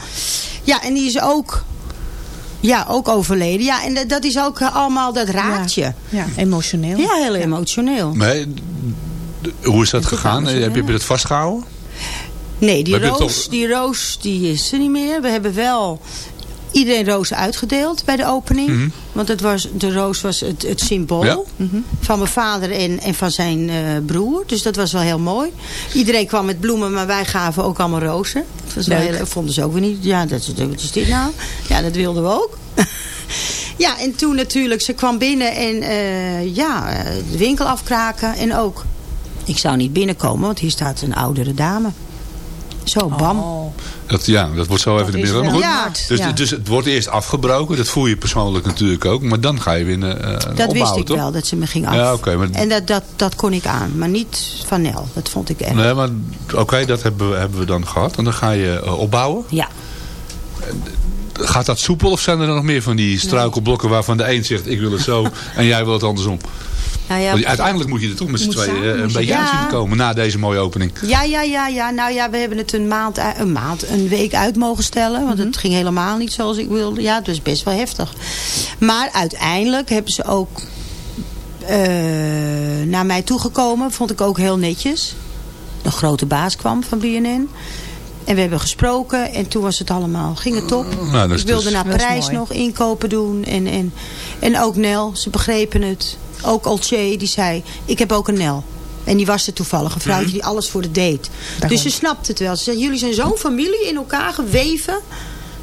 Ja, en die is ook, ja, ook overleden. Ja, en dat- is ook eh, allemaal, dat raakt je. Ja, emotioneel. Ja, heel emotioneel. Maar, hoe is dat gegaan? gaan ze, Heb je, ja. heb je dat vastgehouden? Nee, die roos, toch- die roos die is er niet meer. We hebben wel iedereen rozen uitgedeeld bij de opening. Mhm. Want het was, de roos was het, het symbool Ja. van mijn vader en, en van zijn eh, broer. Dus dat was wel heel mooi. Iedereen kwam met bloemen, maar wij gaven ook allemaal rozen. Dat was wel Leuk. heel, vonden ze ook weer niet. Ja, dat, is- wat is dit nou? Ja, dat wilden we ook. *laughs* ja, en toen natuurlijk, ze kwam binnen en eh, ja, eh, de winkel afkraken. En ook, ik zou niet binnenkomen, want hier staat een oudere dame. Zo, bam. Oh. Dat, ja, dat wordt zo even de middag. wel Maar goed, Ja, dus, dus het wordt eerst afgebroken. Dat voel je persoonlijk natuurlijk ook. Maar dan ga je weer eh Dat opbouwen, wist ik toch? wel, dat ze me ging af. Ja, oké. maar, En dat, dat, dat kon ik aan, maar niet van Nel. Dat vond ik erg. nee, maar oké, dat hebben we, hebben we dan gehad. En dan ga je eh, opbouwen. Ja. Gaat dat soepel of zijn er dan nog meer van die struikelblokken waarvan de een zegt ik wil het zo *laughs* en jij wil het andersom? Nou ja, Want uiteindelijk moet je er toch met z'n tweeën samen, eh, een beetje Ja. uit zien te komen na deze mooie opening. ja, ja, ja, ja. Nou ja, we hebben het een maand, een maand, een week uit mogen stellen. Want Mhm. het ging helemaal niet zoals ik wilde. Ja, het was best wel heftig. Maar uiteindelijk hebben ze ook eh, naar mij toegekomen. Vond ik ook heel netjes. De grote baas kwam van BNN. En we hebben gesproken en toen was het allemaal, ging het top. Nou, dat is ik wilde dus- naar Parijs nog inkopen doen. En, en, en ook Nel, ze begrepen het. Ook Oltje, die zei, ik heb ook een Nel. En die was er toevallig, een vrouwtje die alles voor de deed. Daarom. Dus ze snapt het wel. Ze zei, jullie zijn zo'n familie in elkaar geweven.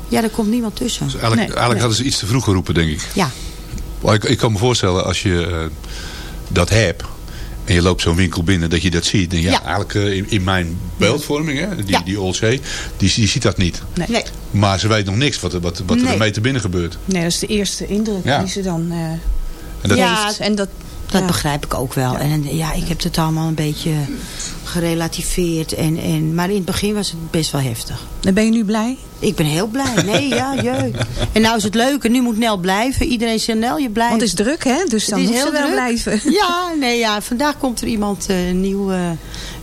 Ja, daar komt niemand tussen. Dus eigenlijk, Nee, eigenlijk nee. hadden ze iets te vroeg geroepen, denk ik. Ja, Maar ik, ik kan me voorstellen als je eh, dat en je loopt zo'n winkel binnen dat je dat ziet. Dan ja, Ja. eigenlijk eh, in, in mijn beeldvorming, hè, die, Ja. die die, die ziet dat niet. Nee. nee. Maar ze weet nog niks wat, er- wat, wat er ermee te binnen gebeurt. nee, dat is de eerste indruk Ja. die ze dan eh En dat, Ja, heeft. En dat, Dat ja. begrijp ik ook wel. En ja, ik heb het allemaal een beetje gerelativeerd. En, en, maar in het begin was het best wel heftig. Dan ben je nu blij? Ik ben heel blij. Nee, ja, *laughs* jeuk. En nou is het leuke. Nu moet Nel blijven. Iedereen zegt Nel, je blijft. Want het is druk, hè? Dus dan Het is moet ze heel wel druk. blijven. *laughs* Ja, nee, ja. Vandaag komt er iemand, eh, een nieuw eh,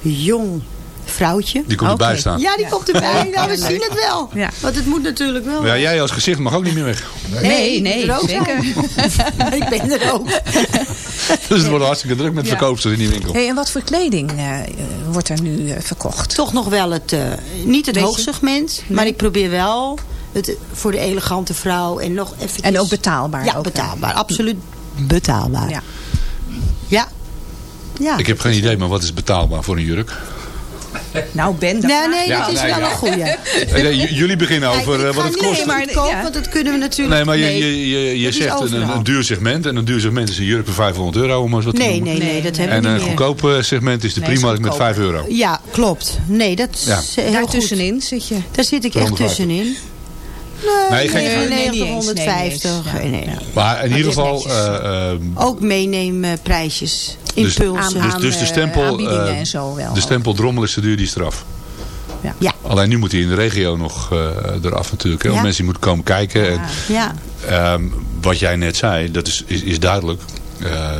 jong vrouwtje. die komt erbij staan. Ja, die komt erbij. Nou, we Ja, zien leuk. het wel. Ja. Want het moet natuurlijk wel. Ja, jij als gezicht mag ook niet meer weg. Nee, nee, er ook zeker. *laughs* ik ben er ook. *laughs* Dus het wordt hartstikke druk met Ja. verkoopsters in die winkel. Hey, en wat voor kleding eh, eh, wordt er nu eh, verkocht? Toch nog wel het, eh, niet het hoogsegment. Maar ik probeer wel het voor de elegante vrouw. En nog eventjes... En ook betaalbaar. Ja, ook, betaalbaar. Absoluut betaalbaar. Ja. Ja. ja. Ik heb geen idee, maar wat is betaalbaar voor een jurk? Nou, Ben, dat Nee, nee, Ja, dat is nee, wel ja. een goeie. Nee, *laughs* j- Jullie beginnen over eh, wat het kost. maar goedkoop, Ja. want dat kunnen we natuurlijk... Nee, maar je, je, je, je zegt een, een duur segment. En een duur segment is een jurk voor 500 euro, om maar eens wat te Nee, noemen. nee, nee, dat hebben En we een niet meer. goedkoop eh, segment is de Nee, Primark met goedkoper. 5 euro. Ja, klopt. Nee, dat is Ja. eh, heel Daar goed. tussenin zit je. Daar zit ik echt 150. tussenin. Nee, geen Nee, nee, Nee, niet eens. 150. Nee. Nee, nee. Maar in Maar ieder geval... eh, eh, Ook meeneemprijsjes. Dus- Impulsen. dus, dus de eh, stempel, eh, en zo wel. de stempel drommel is te duur, die is eraf. ja, Alleen nu moet hij in de regio nog eh, eraf natuurlijk. Hè? Ja. Mensen moeten komen kijken. En, ja. ehm, wat jij net zei, dat is, is, is duidelijk. Eh,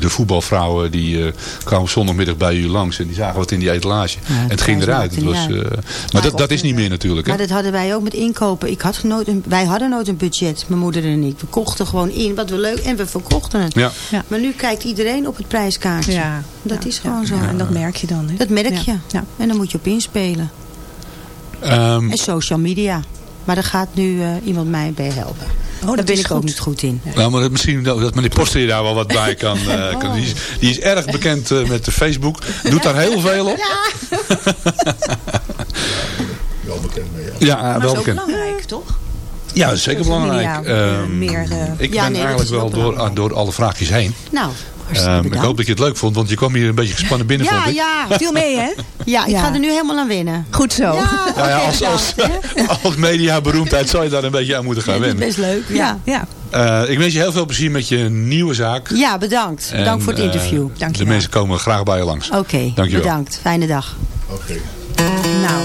de voetbalvrouwen die eh, kwamen zondagmiddag bij u langs en die zagen wat in die etalage. en het ging eruit. Het was, niet eh, maar dat, dat is niet meer natuurlijk. Hè? Maar dat hadden wij ook met inkopen. Ik had nooit een, wij hadden nooit een budget, mijn moeder en ik. We kochten gewoon in wat we leuk en we verkochten het. Ja. Ja. Maar nu kijkt iedereen op het prijskaartje. Ja, Dat ja, is ja. gewoon zo. Ja, en dat merk je dan. Hè? Dat merk je. En dan moet je op inspelen. Ehm, En social media. Maar daar gaat nu eh, iemand mij bij helpen. Daar ben ik ook niet goed in. Nou, maar misschien dat dat meneer Poster daar wel wat bij *laughs* kan. eh, kan. Die, is, die is erg bekend eh, met de Facebook. Doet daar heel veel op. *laughs* Wel bekend mee. Ja. Ja, Maar wel dat is ook bekend. belangrijk, toch? Ja, dat is zeker belangrijk. media, eh, Ehm, meer, eh, ik Ja, ben nee, eigenlijk wel wel door, door alle vraagjes heen. Nou, Ehm, ik hoop dat je het leuk vond, want je kwam hier een beetje gespannen binnen. Ja, vond ik. ja. Viel mee, hè? Ja, ik Ja. ga er nu helemaal aan winnen. Goed zo. Ja, ja, als, als, *laughs* als mediaberoemdheid zou je daar een beetje aan moeten gaan Dat is wennen. best leuk. Ja, Ja. Eh, ik wens je heel veel plezier met je nieuwe zaak. ja bedankt. Bedankt En, voor het eh, interview. Dank je de wel. mensen komen graag bij je langs. Oké, Dankjewel. bedankt. Fijne dag. Oké. Nou,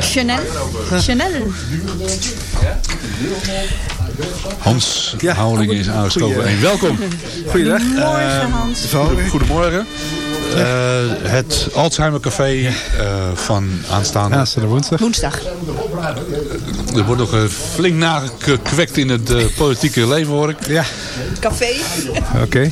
Chanel. Chanel. Hans Houweling is aangeschoven. goeie- En welkom. Goeiedag. Goedemorgen, Eh, Hans. Goedemorgen. Eh, het Alzheimer Café eh, van aanstaande... Aanstaande woensdag. Woensdag. Er wordt nog eh, flink nagekwekt in het politieke leven, hoor ik. Ja. Café. Oké.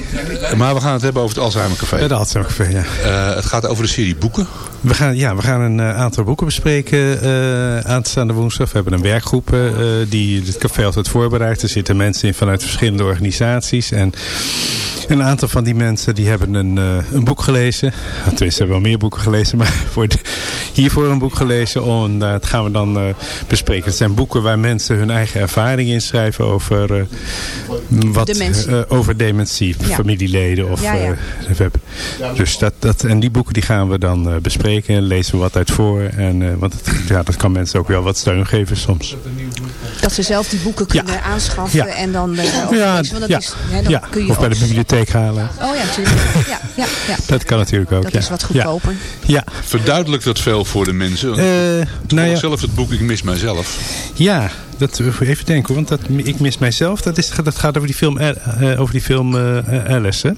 Maar we gaan het hebben over het Alzheimer Café. Het Alzheimer Café, ja. Eh, het gaat over de serie boeken. We gaan, ja, we gaan een eh, aantal boeken bespreken eh, aanstaande woensdag. We hebben een werkgroep eh, die het café altijd voorbereidt. Er zitten mensen in vanuit verschillende organisaties. En een aantal van die mensen die hebben een, een boek gelezen. Tenminste, hebben wel meer boeken gelezen. *laughs* Maar voor de- hiervoor een boek gelezen. En dat gaan we dan bespreken. Het zijn boeken waar mensen hun eigen ervaring in schrijven over, wat, Dementie. over dementie. Ja. Familieleden. Of, Ja, ja. dus dat, dat, en die boeken die gaan we dan bespreken. En lezen we wat uit voor. En, eh, want het, *laughs* ja, dat kan mensen ook wel wat steun geven soms. Dat ze zelf die boeken kunnen aanschaffen Ja. en dan uh, Ja, Want dat ja, is, hè, dan ja. kun je of bij de bibliotheek halen. Oh ja, natuurlijk. Ja, ja, ja. Dat kan natuurlijk ook. Dat ja. is wat goedkoper. Ja. Verduidelijkt dat veel voor de mensen? Eh, nou ja. zelf het boek Ik mis mijzelf. Ja, dat, even denken. Want dat, ik mis mijzelf. Dat, is, dat gaat over die film, eh, over die film eh, Alice. Hè?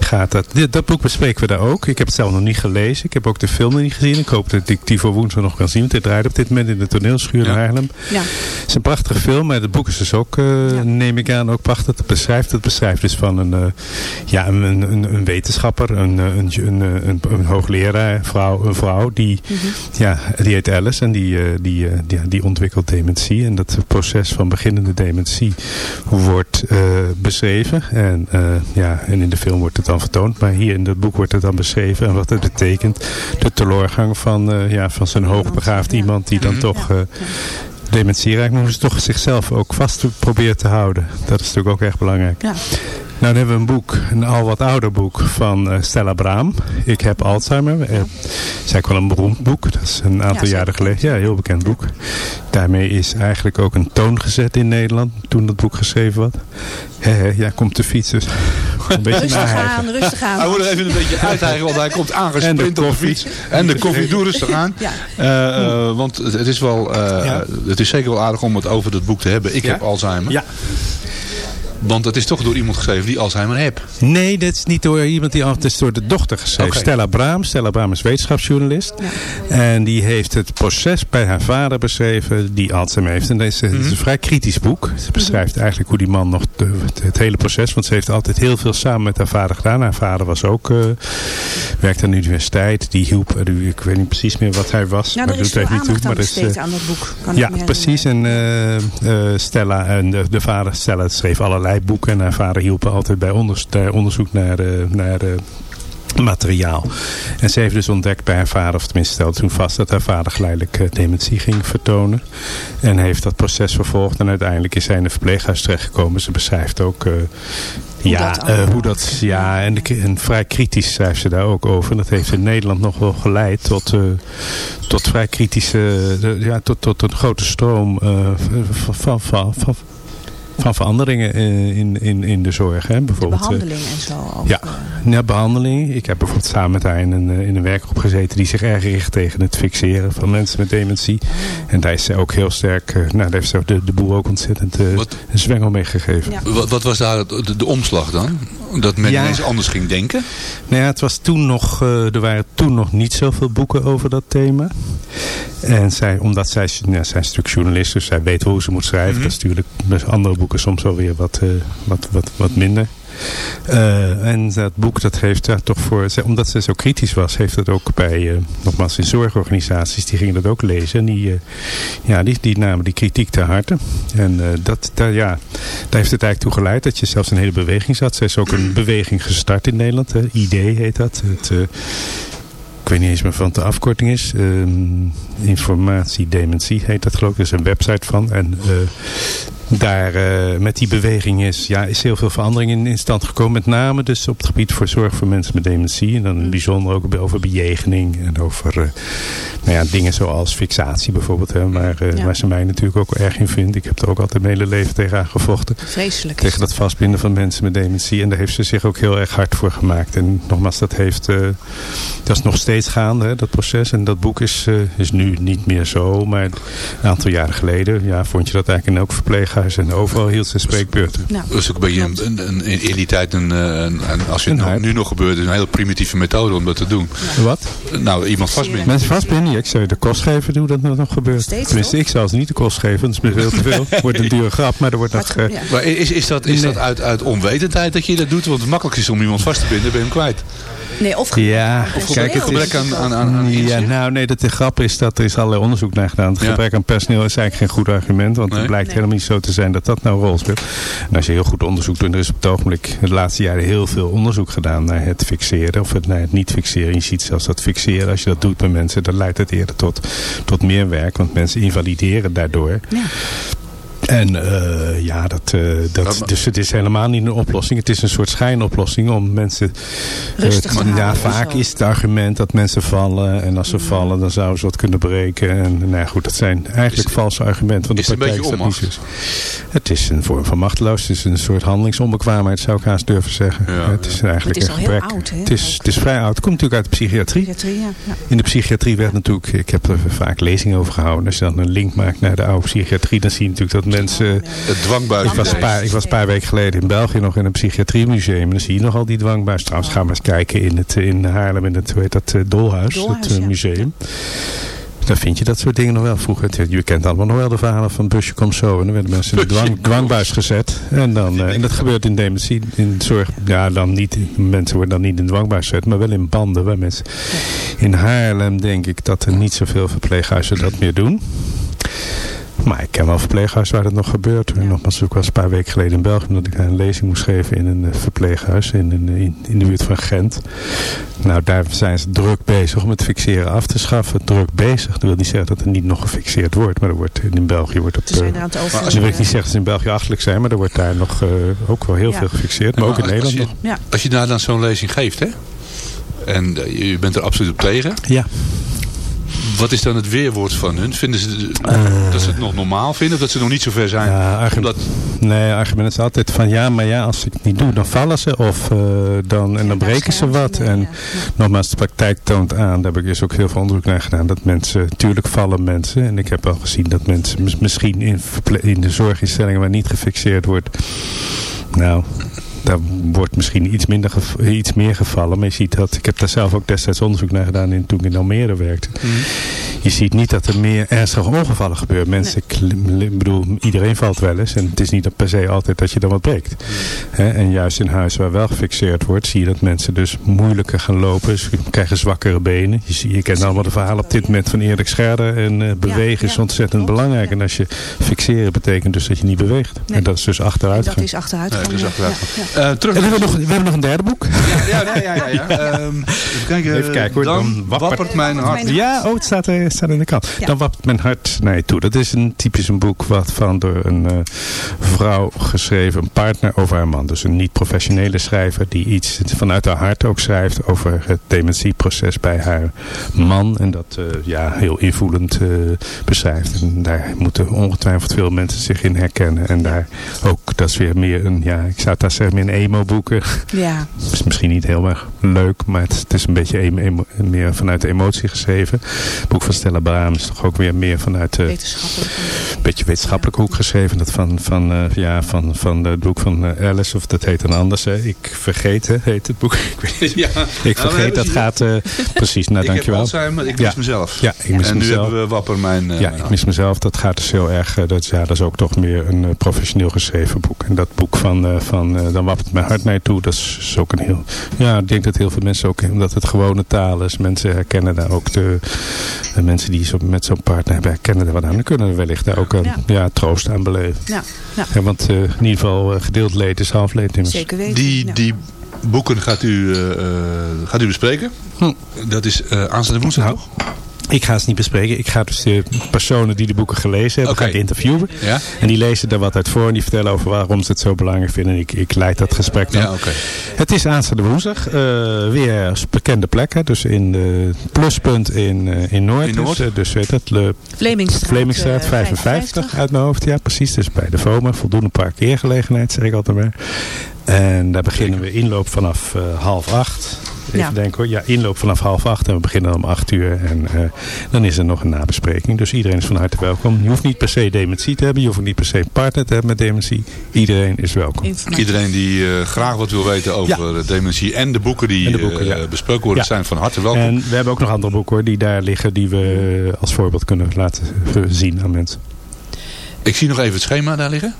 Gaat dat. Dit- Dat boek bespreken we daar ook. Ik heb het zelf nog niet gelezen. Ik heb ook de film nog niet gezien. Ik hoop dat ik die voor woensdag nog kan zien. Want dit draait op dit moment in de toneelschuur in Haarlem. Ja. Het is een prachtige film. Maar het boek is dus ook, eh, neem ik aan, ook prachtig. Het beschrijft, het beschrijft dus van een, eh, ja, een, een, een wetenschapper, een, eh, een, een, een, een hoogleraar, vrouw, een vrouw. Die, ja, die heet Alice en die, die, die, die ontwikkelt dementie. En dat proces van beginnende dementie wordt eh, beschreven. En, eh, ja, en in de film wordt het dan vertoond. Maar hier in het boek wordt het dan beschreven. En wat het betekent. De teleurgang van, eh, ja, van zo'n hoogbegaafd iemand die dan toch... eh, dementie raakt, maar dus toch zichzelf ook vast probeert te houden. Dat is natuurlijk ook erg belangrijk. Ja. Nou, dan hebben we een boek, een al wat ouder boek van eh, Stella Braam. Ik heb Alzheimer. Eh, is eigenlijk wel een beroemd boek. Dat is een aantal Ja, jaren geleden. Ja, een heel bekend boek. Daarmee is eigenlijk ook een toon gezet in Nederland toen dat boek geschreven werd. Hé, hé, ja, komt de fiets dus. een beetje Rustig aan, rustig aan. Hij moet er even een beetje uithijgen, want hij komt aangesprint op de fiets. En de koffie, doe rustig aan. Ja. Eh, eh, want het, is wel, eh, het is zeker wel aardig om het over dat boek te hebben. Ik Ja? heb Alzheimer. Ja. Want het is toch door iemand geschreven die Alzheimer heeft. Nee, dat is niet door iemand die het is door de dochter geschreven. Stella Braam. Stella Braam is wetenschapsjournalist. En die heeft het proces bij haar vader beschreven die Alzheimer heeft. En dat is, het is een vrij kritisch boek. Ze beschrijft eigenlijk hoe die man nog de- het, hele proces. Want ze heeft altijd heel veel samen met haar vader gedaan. Haar vader was ook, eh, werkte aan de universiteit. Die hielp, eh, ik weet niet precies meer wat hij was. Nou, maar er is doet veel er niet toe. Maar dat is, besteed eh, aan dat boek. Kan ja, precies. En eh, eh, Stella en de, de vader Stella schreef allerlei boeken. En haar vader hielp altijd bij bij onderzoek naar, eh, naar eh, materiaal. En ze heeft dus ontdekt bij haar vader, of tenminste stelde toen vast dat haar vader geleidelijk eh, dementie ging vertonen. En heeft dat proces vervolgd en uiteindelijk is zij in een verpleeghuis terechtgekomen. Ze beschrijft ook eh, ja, dat eh, hoe dat, ja en, de- en vrij kritisch schrijft ze daar ook over. En dat heeft in Nederland nog wel geleid tot, eh, tot vrij kritische, eh, ja, tot, tot een grote stroom eh, van, van, van, van, veranderingen eh, in, in, in de zorg. Hè. Bijvoorbeeld, eh, Behandeling en zo. ja, eh. ja, behandeling. Ik heb bijvoorbeeld samen met haar in een, in een werkgroep gezeten die zich erg richt tegen het fixeren van mensen met dementie. En daar is ze ook heel sterk, nou daar heeft ze de, de boel ook ontzettend een zwengel mee gegeven. Wat, wat was daar de, de omslag dan? Dat men Ja. ineens anders ging denken? Nou ja, het was toen nog, eh, er waren toen nog niet zoveel boeken over dat thema. En zij, omdat zij, ja, zij is natuurlijk journalist, dus zij weet hoe ze moet schrijven. Mhm. Dat is natuurlijk met andere boeken soms wel weer wat, eh, wat, wat, wat minder. Eh, en dat boek dat heeft daar toch voor, omdat ze zo kritisch was, heeft het ook bij, eh, nogmaals in zorgorganisaties, die gingen dat ook lezen. En die, ja, die, die namen die kritiek ter harte. En dat, daar, ja, daar heeft het eigenlijk toe geleid dat je zelfs een hele beweging zat. Ze is ook een beweging gestart in Nederland. Hè. ID heet dat. Het, ik weet niet eens meer wat de afkorting is. Ehm, informatie dementie heet dat geloof ik. Er is een website van. En eh, daar eh, met die beweging is, ja, is heel veel verandering in, in stand gekomen. Met name dus op het gebied voor zorg voor mensen met dementie. En dan in het bijzonder ook over bejegening. En over eh, nou ja, dingen zoals fixatie bijvoorbeeld. Hè, waar, Ja. waar ze mij natuurlijk ook erg in vindt. Ik heb er ook altijd mijn hele leven tegen aangevochten. Vreselijk. is Tegen dat vastbinden van mensen met dementie. En daar heeft ze zich ook heel erg hard voor gemaakt. En nogmaals, dat heeft... dat is nog steeds gaande, hè, dat proces. En dat boek is, is nu niet meer zo. Maar een aantal jaren geleden ja, vond je dat eigenlijk in elk verpleeghuis verpleeghuizen. En overal hield ze spreekbeurten. Nou. Dat is ook een beetje een, een, een- in, die tijd, een, eh, een, een- als je het nu nog gebeurt, een hele primitieve methode om dat te doen. Wat? Nou, iemand vastbinden. Mensen vastbinden, ik zou je de kost geven hoe dat nou nog gebeurt. Steeds Tenminste, ik zou ze niet de kost geven, dat is me veel te veel. *laughs* wordt een dure grap, maar er wordt nog... eh, Maar is, is dat, is dat uit, uit onwetendheid dat je dat doet? Want het makkelijkste is om iemand vast te binden, ben je hem kwijt. Nee, of Ja, Of kijk, het gebrek is, aan, aan, aan, aan ja, nou nee, dat de grap is dat er is allerlei onderzoek naar gedaan. Het Ja. gebrek aan personeel is eigenlijk geen goed argument, want het blijkt helemaal niet zo te zijn dat dat nou een rol speelt. En als je heel goed onderzoek doet, er is op het ogenblik de laatste jaren heel veel onderzoek gedaan naar het fixeren of het, naar het niet fixeren. Je ziet zelfs dat fixeren, als je dat doet bij mensen, dan leidt het eerder tot, tot meer werk, want mensen invalideren daardoor. En eh, ja, dat, eh, dat, dus het is helemaal niet een oplossing. Het is een soort schijnoplossing om mensen... eh, Rustig te ja, vaak is het argument dat mensen vallen. En als ze vallen, dan zouden ze wat kunnen breken. En nou ja, goed, dat zijn eigenlijk valse argumenten. Want is de het een praktijk beetje is dat. Het is een vorm van machteloos. Het is een soort handelingsonbekwaamheid, zou ik haast durven zeggen. het is eigenlijk Het is een al heel gebrek. oud, hè? Het is, het is vrij oud. Het komt natuurlijk uit de psychiatrie. Psychiatrie, ja. ja. In de psychiatrie werd natuurlijk, ik heb er vaak lezingen over gehouden. Als je dan een link maakt naar de oude psychiatrie, dan zie je natuurlijk dat mensen... Het dwangbuis. Ik was, een paar, ik was een paar weken geleden in België nog in een psychiatriemuseum. En dan zie je nog al die dwangbuis. Trouwens, ga maar eens kijken in, het, in Haarlem in het, hoe heet dat, eh, Dolhuis, Dolhuis, het eh, ja. museum. Daar vind je dat soort dingen nog wel. Vroeger, je kent allemaal nog wel de verhalen van busje komt zo. En dan werden mensen in de dwang, dwangbuis gezet. En, dan, eh, en dat gebeurt in dementie, in zorg. Ja, dan niet, mensen worden dan niet in de dwangbuis gezet, maar wel in banden. Waar mensen, in Haarlem denk ik dat er niet zoveel verpleeghuizen dat meer doen. Maar ik ken wel verpleeghuizen waar dat nog gebeurt. Nogmaals, ik was een paar weken geleden in België omdat ik daar een lezing moest geven in een eh, verpleeghuis in, in, in de buurt van Gent. Nou, daar zijn ze druk bezig om het fixeren af te schaffen. Druk bezig. Dat wil niet zeggen dat er niet nog gefixeerd wordt. Maar er wordt in België wordt op. Ze zijn eh, eraan te nu over. wil ik niet zeggen dat ze in België achterlijk zijn, maar er wordt daar nog eh, ook wel heel Ja. veel gefixeerd. Maar ook in als, Nederland je, nog. Ja. als je daar dan zo'n lezing geeft, hè? En eh, je bent er absoluut op tegen. Ja. Wat is dan het weerwoord van hun? Vinden ze Eh. dat ze het nog normaal vinden? Of dat ze nog niet zo ver zijn? Ja, argument, Omdat, nee, argument is altijd van ja, maar ja, als ik het niet doe, dan vallen ze. Of eh, dan, en dan breken ze wat. En nogmaals, de praktijk toont aan, daar heb ik dus ook heel veel onderzoek naar gedaan, dat mensen, tuurlijk vallen mensen. En ik heb wel gezien dat mensen mis- misschien in, in de zorginstellingen waar niet gefixeerd wordt, nou... Daar wordt misschien iets, minder iets meer gevallen. Maar je ziet dat, ik heb daar zelf ook destijds onderzoek naar gedaan in, toen ik in Almere werkte. Je ziet niet dat er meer ernstige ongevallen gebeuren. Mensen, klim- ik bedoel, iedereen valt wel eens. En het is niet per se altijd dat je dan wat breekt. Hè, en juist in huis waar wel gefixeerd wordt, zie je dat mensen dus moeilijker gaan lopen. Ze krijgen zwakkere benen. Je, je kent allemaal de verhalen op dit moment van Erik Scherder. En eh, bewegen is ontzettend belangrijk. En als je fixeren betekent dus dat je niet beweegt. En dat is dus achteruit Dat is achteruit. Nee, dat is ja. achteruit. Ja, ja. Eh, terug En we hebben, nog, we hebben nog een derde boek. Ja, ja, ja. ja, ja. *laughs* Ehm, even kijken. Even kijken hoor. Dan, wappert, mijn hart. Ja, oh, het staat, er, het staat in de kant. Ja. Dan wappert mijn hart naar je toe. Dat is een typisch een boek wat van door een eh, vrouw geschreven, een partner over haar man. Dus een niet-professionele schrijver die iets vanuit haar hart ook schrijft over het dementieproces bij haar man. En dat eh, ja, heel invoelend eh, beschrijft. En daar moeten ongetwijfeld veel mensen zich in herkennen. En daar ook, dat is weer meer een, ja, ik zou het daar zeggen, meer een emo-boeken. *laughs* Ja. Het is misschien niet heel erg leuk, maar het, het is een beetje emo- meer vanuit de emotie geschreven. Het boek van Stella Braam is toch ook weer meer vanuit de Wetenschappelijk. beetje wetenschappelijk hoek geschreven. Dat van, van, eh, ja, van, van het boek van eh, Alice, of dat heet dan anders. Hè. Ik vergeet, hè, heet het boek. *laughs* Ik, weet niet. Ja. ik Nou, vergeet, dat gaat... eh, precies, nou *laughs* ik heb dankjewel. Alzheimer, ik Ja. mis mezelf. Ja, ik mis en nu mezelf. hebben we wapper mijn... eh, Ja, mijn ik mis mezelf. Dat gaat dus heel erg. eh, Dat, ja, dat is ook toch meer een eh, professioneel geschreven boek. En dat boek van, eh, van eh, Dan wappert mijn hart naar je toe. Dat is, is ook een heel... Ja, ik denk dat heel veel mensen ook... Omdat het gewone taal is. Mensen herkennen daar ook de, de mensen die zo, met zo'n partner hebben. Herkennen er wat aan. Dan kunnen we wellicht daar ook een Ja. ja. troost aan beleven. Ja, ja. Ja, want eh, in ieder geval eh, gedeeld leed is half leed immers. Zeker weten. Die, ja. die boeken gaat u, eh, gaat u bespreken. Hm. Dat is eh aanstaande woensdag, Nou, toch? Ik ga ze niet bespreken. Ik ga dus de personen die de boeken gelezen hebben, ga ik interviewen. Ja? En die lezen daar wat uit voor en die vertellen over waarom ze het zo belangrijk vinden. En ik, ik leid dat gesprek dan. Ja, oké. Het is aanstaande woensdag. eh, weer bekende plekken. Dus in de pluspunt in, eh, in Noord. In Noord? Dus, dus weet het, Le Vlemingstraat, Vlemingstraat eh, 55 uit mijn hoofd. Ja, precies. Dus bij de VOMA. Voldoende parkeergelegenheid, zeg ik altijd maar. En daar beginnen we inloop vanaf eh, half acht. Even Ja. denken hoor. Ja, inloop vanaf half acht en we beginnen om acht uur. En eh, dan is er nog een nabespreking. Dus iedereen is van harte welkom. Je hoeft niet per se dementie te hebben. Je hoeft ook niet per se een partner te hebben met dementie. Iedereen is welkom. Iedereen die eh, graag wat wil weten over dementie en de boeken die de boeken, eh, ja. besproken worden Ja. zijn van harte welkom. En we hebben ook nog andere boeken hoor, die daar liggen. Die we als voorbeeld kunnen laten zien aan mensen. Ik zie nog even het schema daar liggen.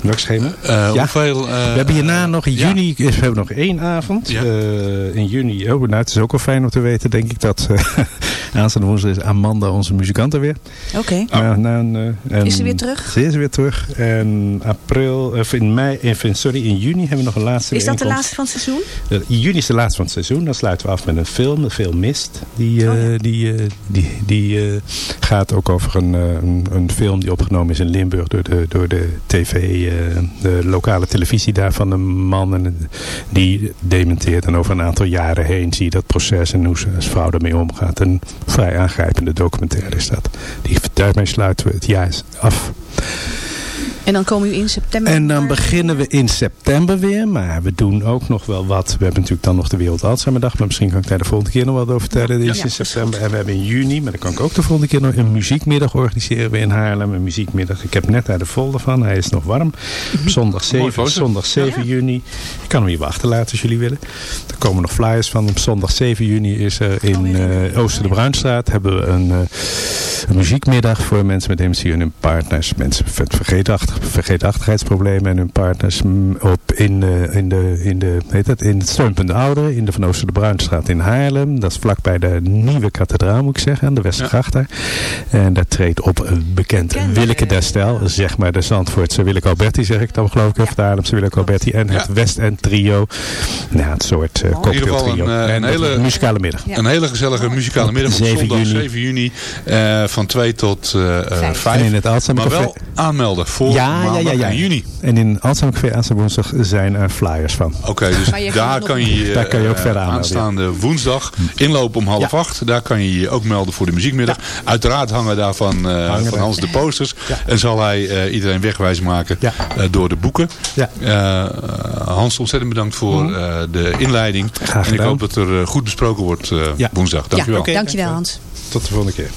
Welk schema? Eh, Ja. Hoeveel... eh, we hebben hierna nog in ja. juni, is- we hebben nog één avond. Ja. Eh, in juni, oh, nou, het is ook wel fijn om te weten, denk ik, dat eh, *laughs* aanstaande woensdag is Amanda, onze muzikant, er weer. Oké. Nou, nou, eh, en Is ze weer terug? Ze is weer terug. En april, of in mei, of in, sorry, in juni hebben we nog een laatste Is dat de laatste van het seizoen? Eh, juni is de laatste van het seizoen. Dan sluiten we af met een film, de film Mist. Die, Oh, eh, die, eh, die, die eh, gaat ook over een, een, een film die opgenomen is in Limburg door de, door de tv, eh, de lokale televisie daar van een man. En die dementeert en over een aantal jaren heen zie je dat proces en hoe zijn vrouw ermee omgaat. Een vrij aangrijpende documentaire is dat. Die, daarmee sluiten we het jaar af. En dan komen u in september. En dan beginnen we in september weer. Maar we doen ook nog wel wat. We hebben natuurlijk dan nog de Wereld Alzheimerdag. Maar misschien kan ik daar de volgende keer nog wat over vertellen. Dit is Ja, in september. En we hebben in juni, maar dan kan ik ook de volgende keer nog een muziekmiddag organiseren we in Haarlem. Een muziekmiddag. Ik heb net daar de folder van. Hij is nog warm. Op zondag 7, foto. zondag 7 juni. Ik kan hem hier wel achterlaten als jullie willen. Er komen nog flyers van. Op zondag 7 juni is er in eh, Ooster de Bruinstraat hebben we een, eh, een muziekmiddag voor mensen met dementie en hun partners. Mensen vergeetachtig, vergeetachtigheidsproblemen en hun partners mm, op in, eh, in, de, in, de, heet dat, in het steunpunt Ouder, in de Van Ooster de Bruinstraat in Haarlem. Dat is vlakbij de nieuwe kathedraal moet ik zeggen, aan de Westergracht daar. En daar treedt op een bekend Willeke Destel, zeg maar de Zandvoortse Willeke Alberti zeg ik dan geloof ik, of de Haarlemse Willeke Alberti en het West End Trio. Nou, het soort uh, cocktail een, trio. eh, En een is hele, muzikale middag. Een hele gezellige muzikale middag op 7 zondag juni. 7 juni. eh, van 2 tot eh, eh, 5. En in het maar wel aanmelden voor ja, ja, maandag ja, ja. en juni. En in Alzheimer Café aanstaande woensdag zijn er flyers van. Oké, dus *laughs* je daar kan je je Daar kan je ook eh, verder aanmelden, aanstaande woensdag inlopen om half acht. Daar kan je je ook melden voor de muziekmiddag. Uiteraard hangen daarvan eh, Hangen van er. Hans de posters. Ja. En zal hij eh, iedereen wegwijs maken eh, door de boeken. Ja. Eh, Hans, ontzettend bedankt voor Mhm. eh, de inleiding. Graag en ik hoop dat er eh, goed besproken wordt eh, Ja. woensdag. Dankjewel. Ja, dankjewel Hans. Tot de volgende keer.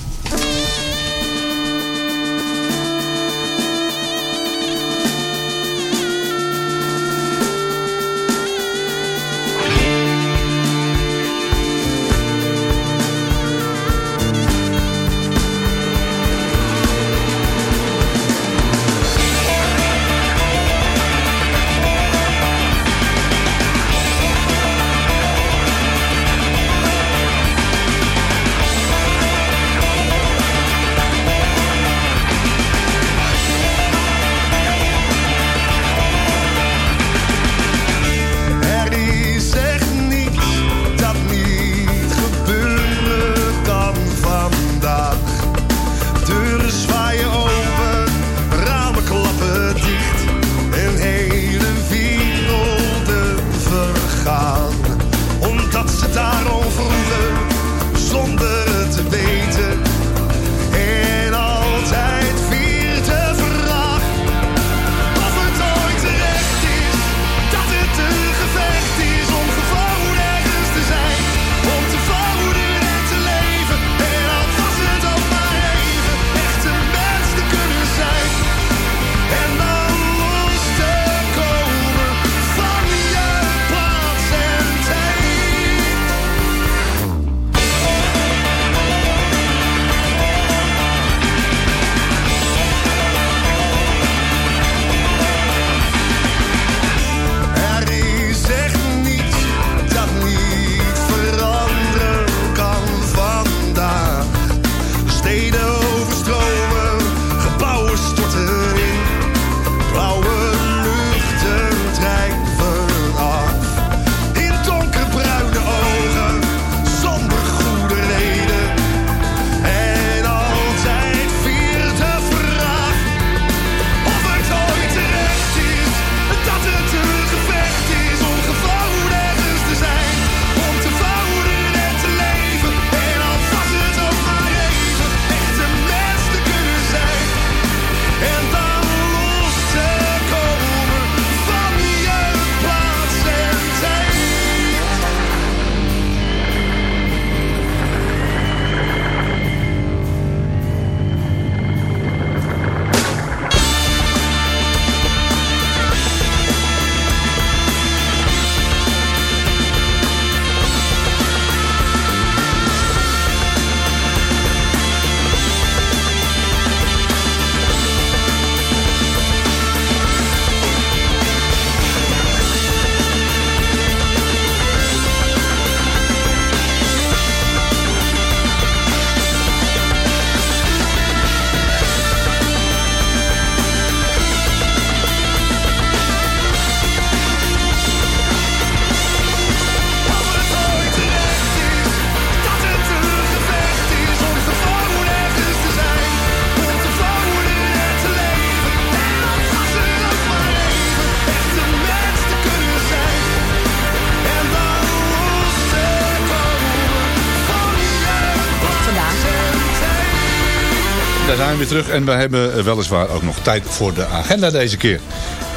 Zijn we weer terug. En we hebben eh, weliswaar ook nog tijd voor de agenda deze keer.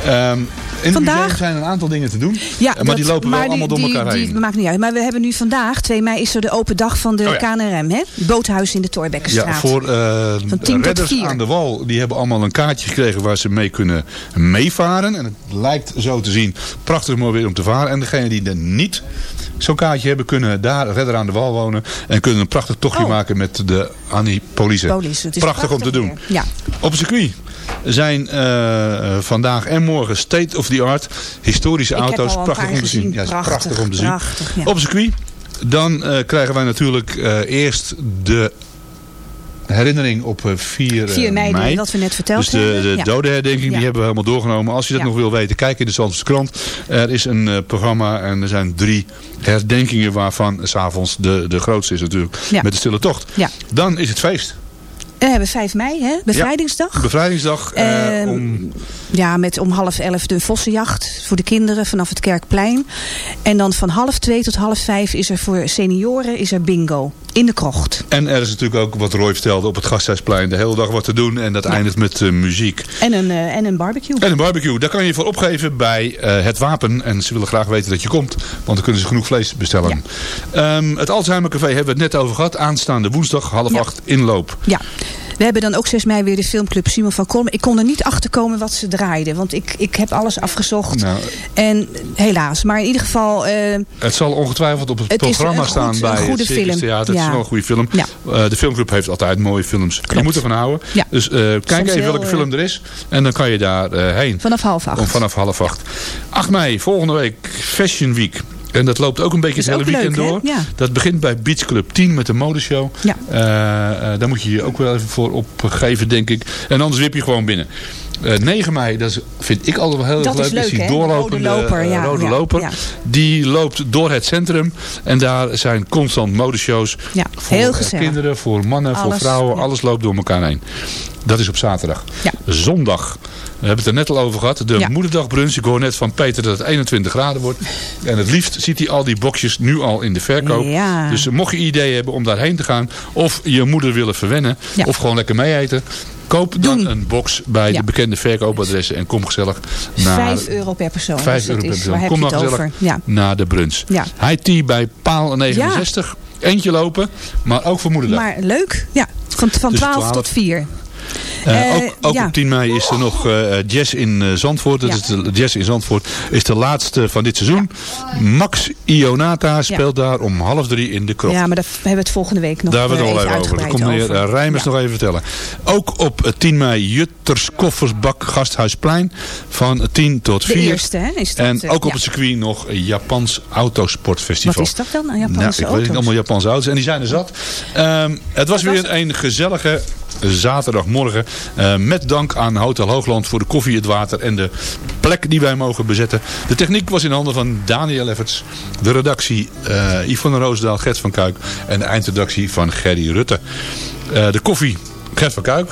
Ehm, in museum zijn een aantal dingen te doen. Ja, maar die lopen wel allemaal door die, elkaar heen. Die, maakt niet uit. Maar we hebben nu vandaag, 2 mei, is er de open dag van de Oh ja. KNRM. Hè? Boothuis in de Torbekkenstraat. Ja, voor eh, Van 10 tot redders 4. aan de wal. Die hebben allemaal een kaartje gekregen waar ze mee kunnen meevaren. En het lijkt zo te zien prachtig mooi weer om te varen. En degenen die er niet zo'n kaartje hebben, kunnen daar redder aan de wal wonen. En kunnen een prachtig tochtje Oh. maken met de Annie Police. Prachtig om te doen. Ja. Op het circuit zijn eh, vandaag en morgen state of the art historische Ik auto's. Prachtig om te zien. Ja, Prachtig, prachtig om te zien. ja. Op het circuit. Dan eh, krijgen wij natuurlijk eh, eerst de herinnering op eh, 4, eh, 4 mei, dat we net verteld dus de, de Ja. dodenherdenking, Ja. die hebben we helemaal doorgenomen. Als je dat Ja. nog wil weten, kijk in de Zandvoortse krant. Er is een eh, programma en er zijn drie herdenkingen waarvan s'avonds de, de grootste is natuurlijk. Ja. Met de stille tocht. Ja. Dan is het feest. We hebben 5 mei, hè? bevrijdingsdag. Bevrijdingsdag eh, Ehm, om Ja, met om half elf de vossenjacht voor de kinderen vanaf het Kerkplein. En dan van half twee tot half vijf is er voor senioren is er bingo in de krocht. En er is natuurlijk ook, wat Roy vertelde, op het Gasthuisplein de hele dag wat te doen. En dat eindigt met eh, muziek. En een, eh, en een barbecue. En een barbecue. Daar kan je voor opgeven bij eh, Het Wapen. En ze willen graag weten dat je komt. Want dan kunnen ze genoeg vlees bestellen. Ehm, het Alzheimer Café hebben we het net over gehad. Aanstaande woensdag half acht inloop. Ja. We hebben dan ook 6 mei weer de filmclub Simon van Kolm. Ik kon er niet achter komen wat ze draaiden. Want ik, ik heb alles afgezocht. Nou, En helaas. Maar in ieder geval... eh, het zal ongetwijfeld op het, Het is programma goed- staan een bij goede het Circus film. Theater. Het is Ja. wel een goede film. Ja. Eh, de filmclub heeft altijd mooie films. Je moet ervan houden. Ja. Dus eh, kijk Soms even welke film er is. En dan kan je daar heen. vanaf half acht. Om vanaf half acht. 8 mei, volgende week, Fashion Week. En dat loopt ook een beetje Is het hele weekend leuk, door. Ja. Dat begint bij Beach Club 10 met de modeshow. Ja. Eh, daar moet je je ook wel even voor opgeven, denk ik. En anders wip je gewoon binnen. Eh 9 mei, dat is, vind ik altijd wel heel Dat erg is leuk. leuk, die hè? doorlopende Rode loper, ja, rode ja, loper. ja. Die loopt door het centrum. En daar zijn constant modeshows. Ja, voor kinderen, voor mannen, voor vrouwen. Alles loopt door elkaar heen. Dat is op zaterdag. Ja. Zondag. We hebben het er net al over gehad. De Ja. moederdagbrunch. Ik hoor net van Peter dat het 21 graden wordt. En het liefst ziet hij al die boxjes nu al in de verkoop. Ja. Dus mocht je ideeën hebben om daarheen te gaan. Of je moeder willen verwennen. Of gewoon lekker mee eten. Koop dan een box bij de bekende verkoopadressen. En kom gezellig naar... 5 euro per persoon. 5 Dus euro per persoon. Waar Kom dan het gezellig naar de brunch. Ja. High tea bij paal 69. Eentje lopen. Maar ook voor moederdag. Maar leuk. Ja, van, van Dus 12 12. tot 4. Eh, Eh, ook ook ja. op 10 mei is er nog eh, jazz in Zandvoort. Dat Ja. is de, jazz in Zandvoort is de laatste van dit seizoen. Max Ionata speelt daar om half drie in de krocht. Ja, maar daar hebben we het volgende week nog Daar hebben we het wel even over. Dat uitgebreid komt meneer Rijmers nog even vertellen. Ook op eh, 10 mei Jutters Koffersbak Gasthuisplein. Van 10 tot De 4. eerste, hè, is dat, en ook op het circuit nog Japans autosportfestival. Wat is dat dan? Japanse nou, ik weet niet, allemaal Japanse auto's. En die zijn er zat. Ehm, het was weer een gezellige zaterdagmorgen. Eh, met dank aan Hotel Hoogland voor de koffie, het water en de plek die wij mogen bezetten. De techniek was in handen van Daniel Efferts. De redactie eh Yvonne Roosendaal, Gert van Kuik. En de eindredactie van Gerry Rutte. Eh, de koffie, Gert van Kuik.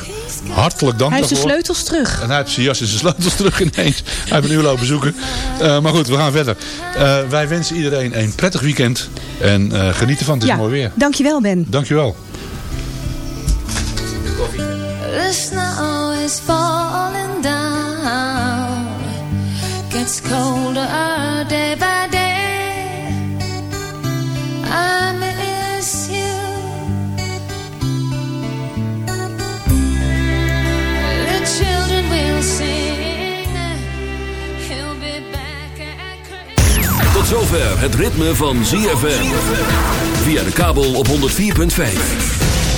Hartelijk dank Hij heeft de daarvoor. sleutels terug. En hij heeft zijn jas en zijn sleutels terug ineens. Hij heeft een uur lopen zoeken. Eh, maar goed, we gaan verder. Eh, wij wensen iedereen een prettig weekend. En eh, geniet ervan, het is ja, mooi weer. dankjewel Ben. Dankjewel. The snow is falling down. Gets colder day by day. I miss you. The children will sing. He'll be back at Tot zover het ritme van ZFM. Via de kabel op 104.5.